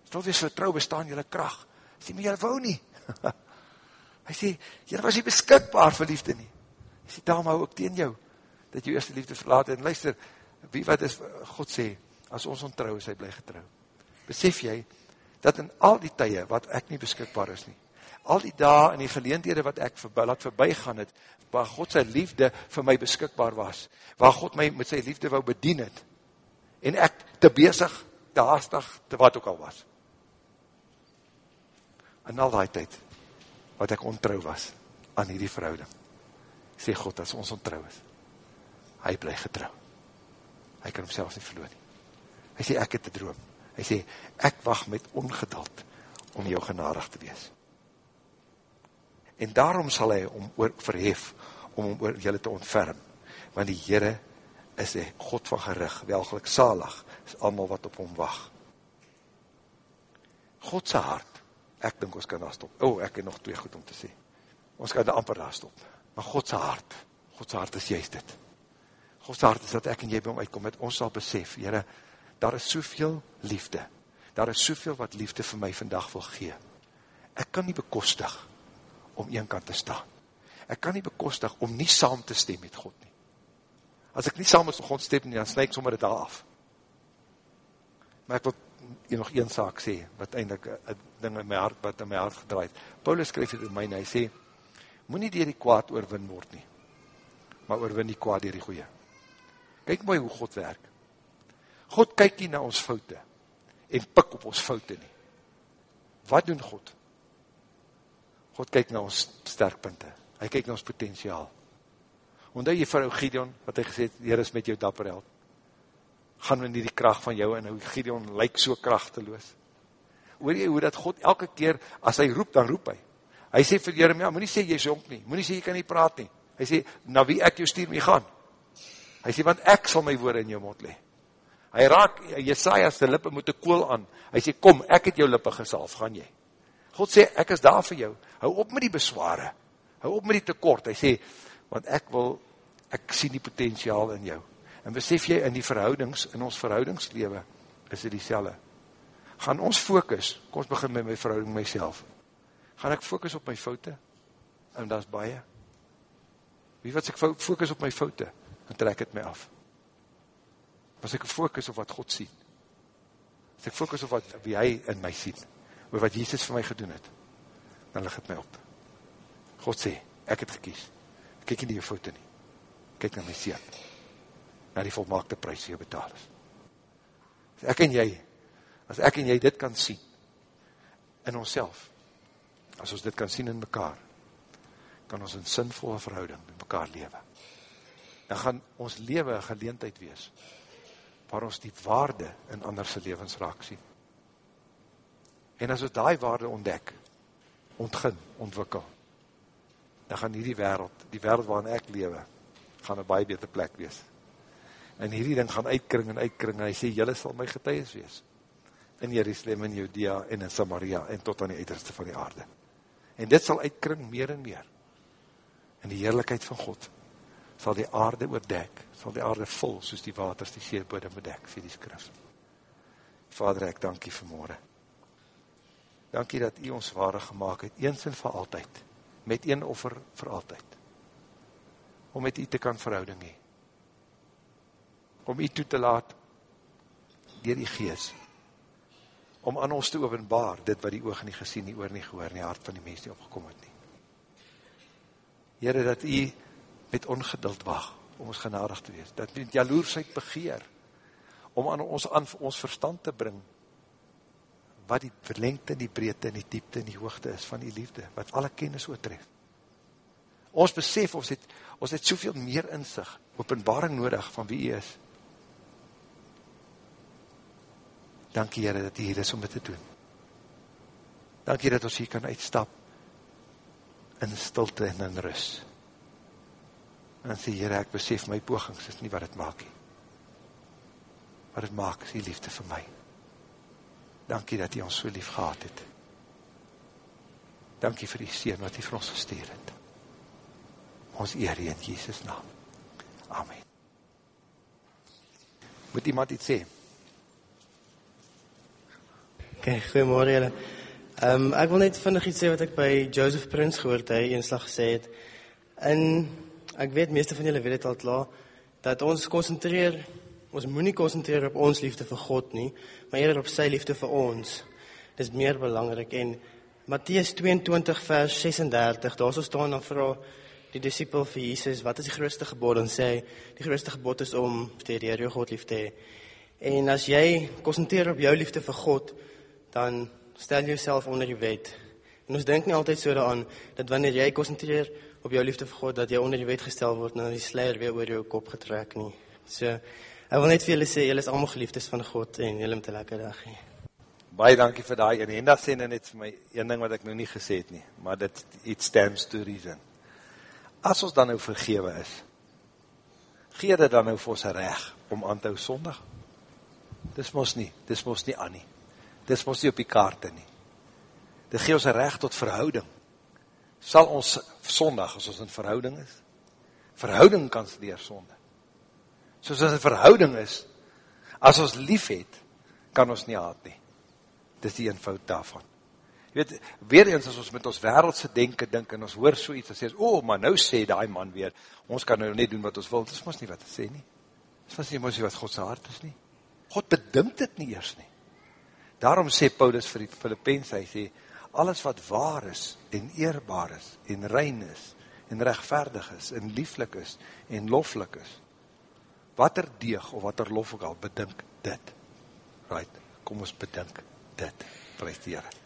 Stil wees vertrouw, bestaan jylle kracht. Hy sê, maar jylle wou nie. Hy sê, jylle was nie beskikbaar vir liefde nie. Hy sê, daarom hou ek teen jou, dat jy eerste liefde verlaat. En luister, wie wat is, God sê, as ons ontrouw is, hy bly getrouw. Besef jy, dat in al die tye, wat ek nie beskikbaar is nie, al die dae en die geleendhede wat ek verby, laat voorbij gaan het, waar God sy liefde vir my beskikbaar was, waar God my met sy liefde wou bedien het, en ek te bezig, te haastig, te wat ook al was. In al die tyd, wat ek ontrouw was, aan hierdie verhouding, sê God, as ons ontrouw is, hy bly getrouw hy kan homself nie verloor nie. Hy sê, ek het te droom. Hy sê, ek wacht met ongeduld om jou genadig te wees. En daarom sal hy om oor verhef, om om oor julle te ontferm, want die Heere is die God van gerig, welgelik salig, is allemaal wat op hom wacht. Godse hart, ek dink ons kan daar stop, oh, ek het nog twee goed om te sê, ons kan daar amper daar stop, maar Godse hart, Godse hart is juist dit, Godse hart is dat ek en jy by hom uitkom, met ons sal besef, Heere, daar is soveel liefde, daar is soveel wat liefde vir my vandag wil gee. Ek kan nie bekostig om een kant te staan. Ek kan nie bekostig om nie saam te stem met God nie. As ek nie saam met God stem nie, dan sluit ek sommer dit af. Maar ek wil jy nog een saak sê, wat eindelijk een ding in my hart, wat in my hart gedraaid. Paulus skryf het in my, en hy sê, moet nie dier die kwaad oorwin word nie, maar oorwin die kwaad dier die goeie. Kyk mooi hoe God werk. God kyk nie na ons foute en pik op ons foute nie. Wat doen God? God kyk na ons sterkpunte. Hy kyk na ons potentiaal. Ondou jy vrou Gideon, wat hy gesê het, Heer is met jou dapper held. Gaan we nie die kracht van jou en hoe Gideon lyk so krachteloos. Hoor jy hoe dat God elke keer, as hy roep, dan roep hy. Hy sê vir Jeremia, moet nie sê jy is jonk nie, moet nie sê jy kan nie praat nie. Hy sê, na wie ek jou stuur mee gaan, Hy sê, want ek sal my woorde in jou mond le. Hy raak, Jesaja sy lippe moet een kool aan. Hy sê, kom, ek het jou lippe gesalf, gaan jy. God sê, ek is daar vir jou. Hou op met die besware. Hou op met die tekort. Hy sê, want ek wil, ek sien die potentiaal in jou. En besef jy, in die verhoudings, in ons verhoudingslewe, is dit die selle. Gaan ons focus, kom ons begin met my verhouding myself. Gaan ek focus op my foute? En dat is baie. Wie wat ek focus op my foute? Dan trek het my af. As ek focus op wat God sien, as ek focus op wat, wie hy in my sien, oor wat Jesus vir my gedoen het, dan lig het my op. God sê, ek het gekies, kyk nie die foute nie, kyk na my sien, na die volmaakte prijs die jy betaal is. As ek en jy, as ek en jy dit kan sien, in ons as ons dit kan sien in mekaar, kan ons in sinvolle verhouding met mekaar lewe dan gaan ons lewe een geleentheid wees, waar ons die waarde in anderse levens raak sien. En as ons die waarde ontdek, ontgin, ontwikkel, dan gaan hierdie wereld, die wereld waarin ek lewe, gaan een baie beter plek wees. En hierdie ding gaan uitkring en uitkring, en hy sê, jylle sal my getuies wees, in Jerusalem, in Judea, en in Samaria, en tot aan die uiterste van die aarde. En dit sal uitkring meer en meer, in die heerlijkheid van God, sal die aarde oordek, sal die aarde vol, soos die waters die seerbode bedek, sê die skrif. Vader, ek dankie vanmorgen. Dankie dat u ons ware gemaakt het, eens en vir altyd, met een offer vir altyd, om met u te kan verhouding hee, om u toe te laat, dier die gees, om aan ons te openbaar, dit wat die oog nie gesien, die oor nie gehoor, nie hart van die mens nie opgekom het nie. Heere, dat u met ongeduld wacht, om ons genadig te wees, dat met jaloersheid begeer, om aan ons, aan ons verstand te bring, wat die verlengte, die breedte, die diepte, die hoogte is van die liefde, wat alle kennis oortref. Ons besef, ons het, ons het soveel meer inzicht, openbaring nodig van wie u is, Dankie Heere dat U hier is om dit te doen. Dankie dat ons hier kan uitstap in stilte en in rus. En sê Heere, ek besef my pogings is nie wat het maak nie. Wat het maak is die liefde vir my. Dankie dat U ons so lief gehad het. Dankie vir die Seen wat U vir ons gestuur het. Ons eer in Jesus naam. Amen. Moet iemand iets sê? Okay, goeiemôre julle. Um, ek wil net vinnig iets sê wat ek by Joseph Prince gehoor het, hy eenslag gesê het. In ek weet meeste van julle weet dit al klaar dat ons konsentreer ons moenie konsentreer op ons liefde vir God nie, maar eerder op sy liefde vir ons. Dis meer belangrik en Matteus 22 vers 36, daarso staan dan vra die disipel vir Jesus, wat is die grootste gebod? En sê hy, die grootste gebod is om te die Here jou God lief te hê. En as jy konsentreer op jou liefde vir God, dan stel jouself onder die wet. En ons dink nie altyd so daaraan dat wanneer jy konsentreer op jou liefde vir God dat jy onder die wet gestel word en dan die sluier weer oor jou kop getrek nie. So ek wil net vir julle sê julle is almal geliefdes van God en julle moet 'n lekker dag hê. Baie dankie vir daai en Henda sê net vir my een ding wat ek nou nie gesê het nie, maar dit it stands to reason. As ons dan nou vergewe is, gee dit dan nou vir ons reg om aan te hou sondig? Dis mos nie, dis mos nie aan nie dis ons nie op die kaarte nie. Dit gee ons recht tot verhouding. Sal ons sondag, as ons in verhouding is, verhouding kan sleer sonde. Soos as een verhouding is, as ons lief het, kan ons nie haat nie. Dis die eenvoud daarvan. Je weet, weer eens as ons met ons wereldse denken dink, en ons hoor so iets, en sê, oh, maar nou sê die man weer, ons kan nou net doen wat ons wil, dis ons nie wat hy sê nie. Dis ons nie, nie wat Godse hart is nie. God bedink dit nie eers nie. Daarom sê Paulus vir die Filippense, hy sê, alles wat waar is, en eerbaar is, en rein is, en rechtvaardig is, en lieflik is, en loflik is, wat er deeg, of wat er lof ook al, bedink dit. Right, kom ons bedink dit, prijs die Heere.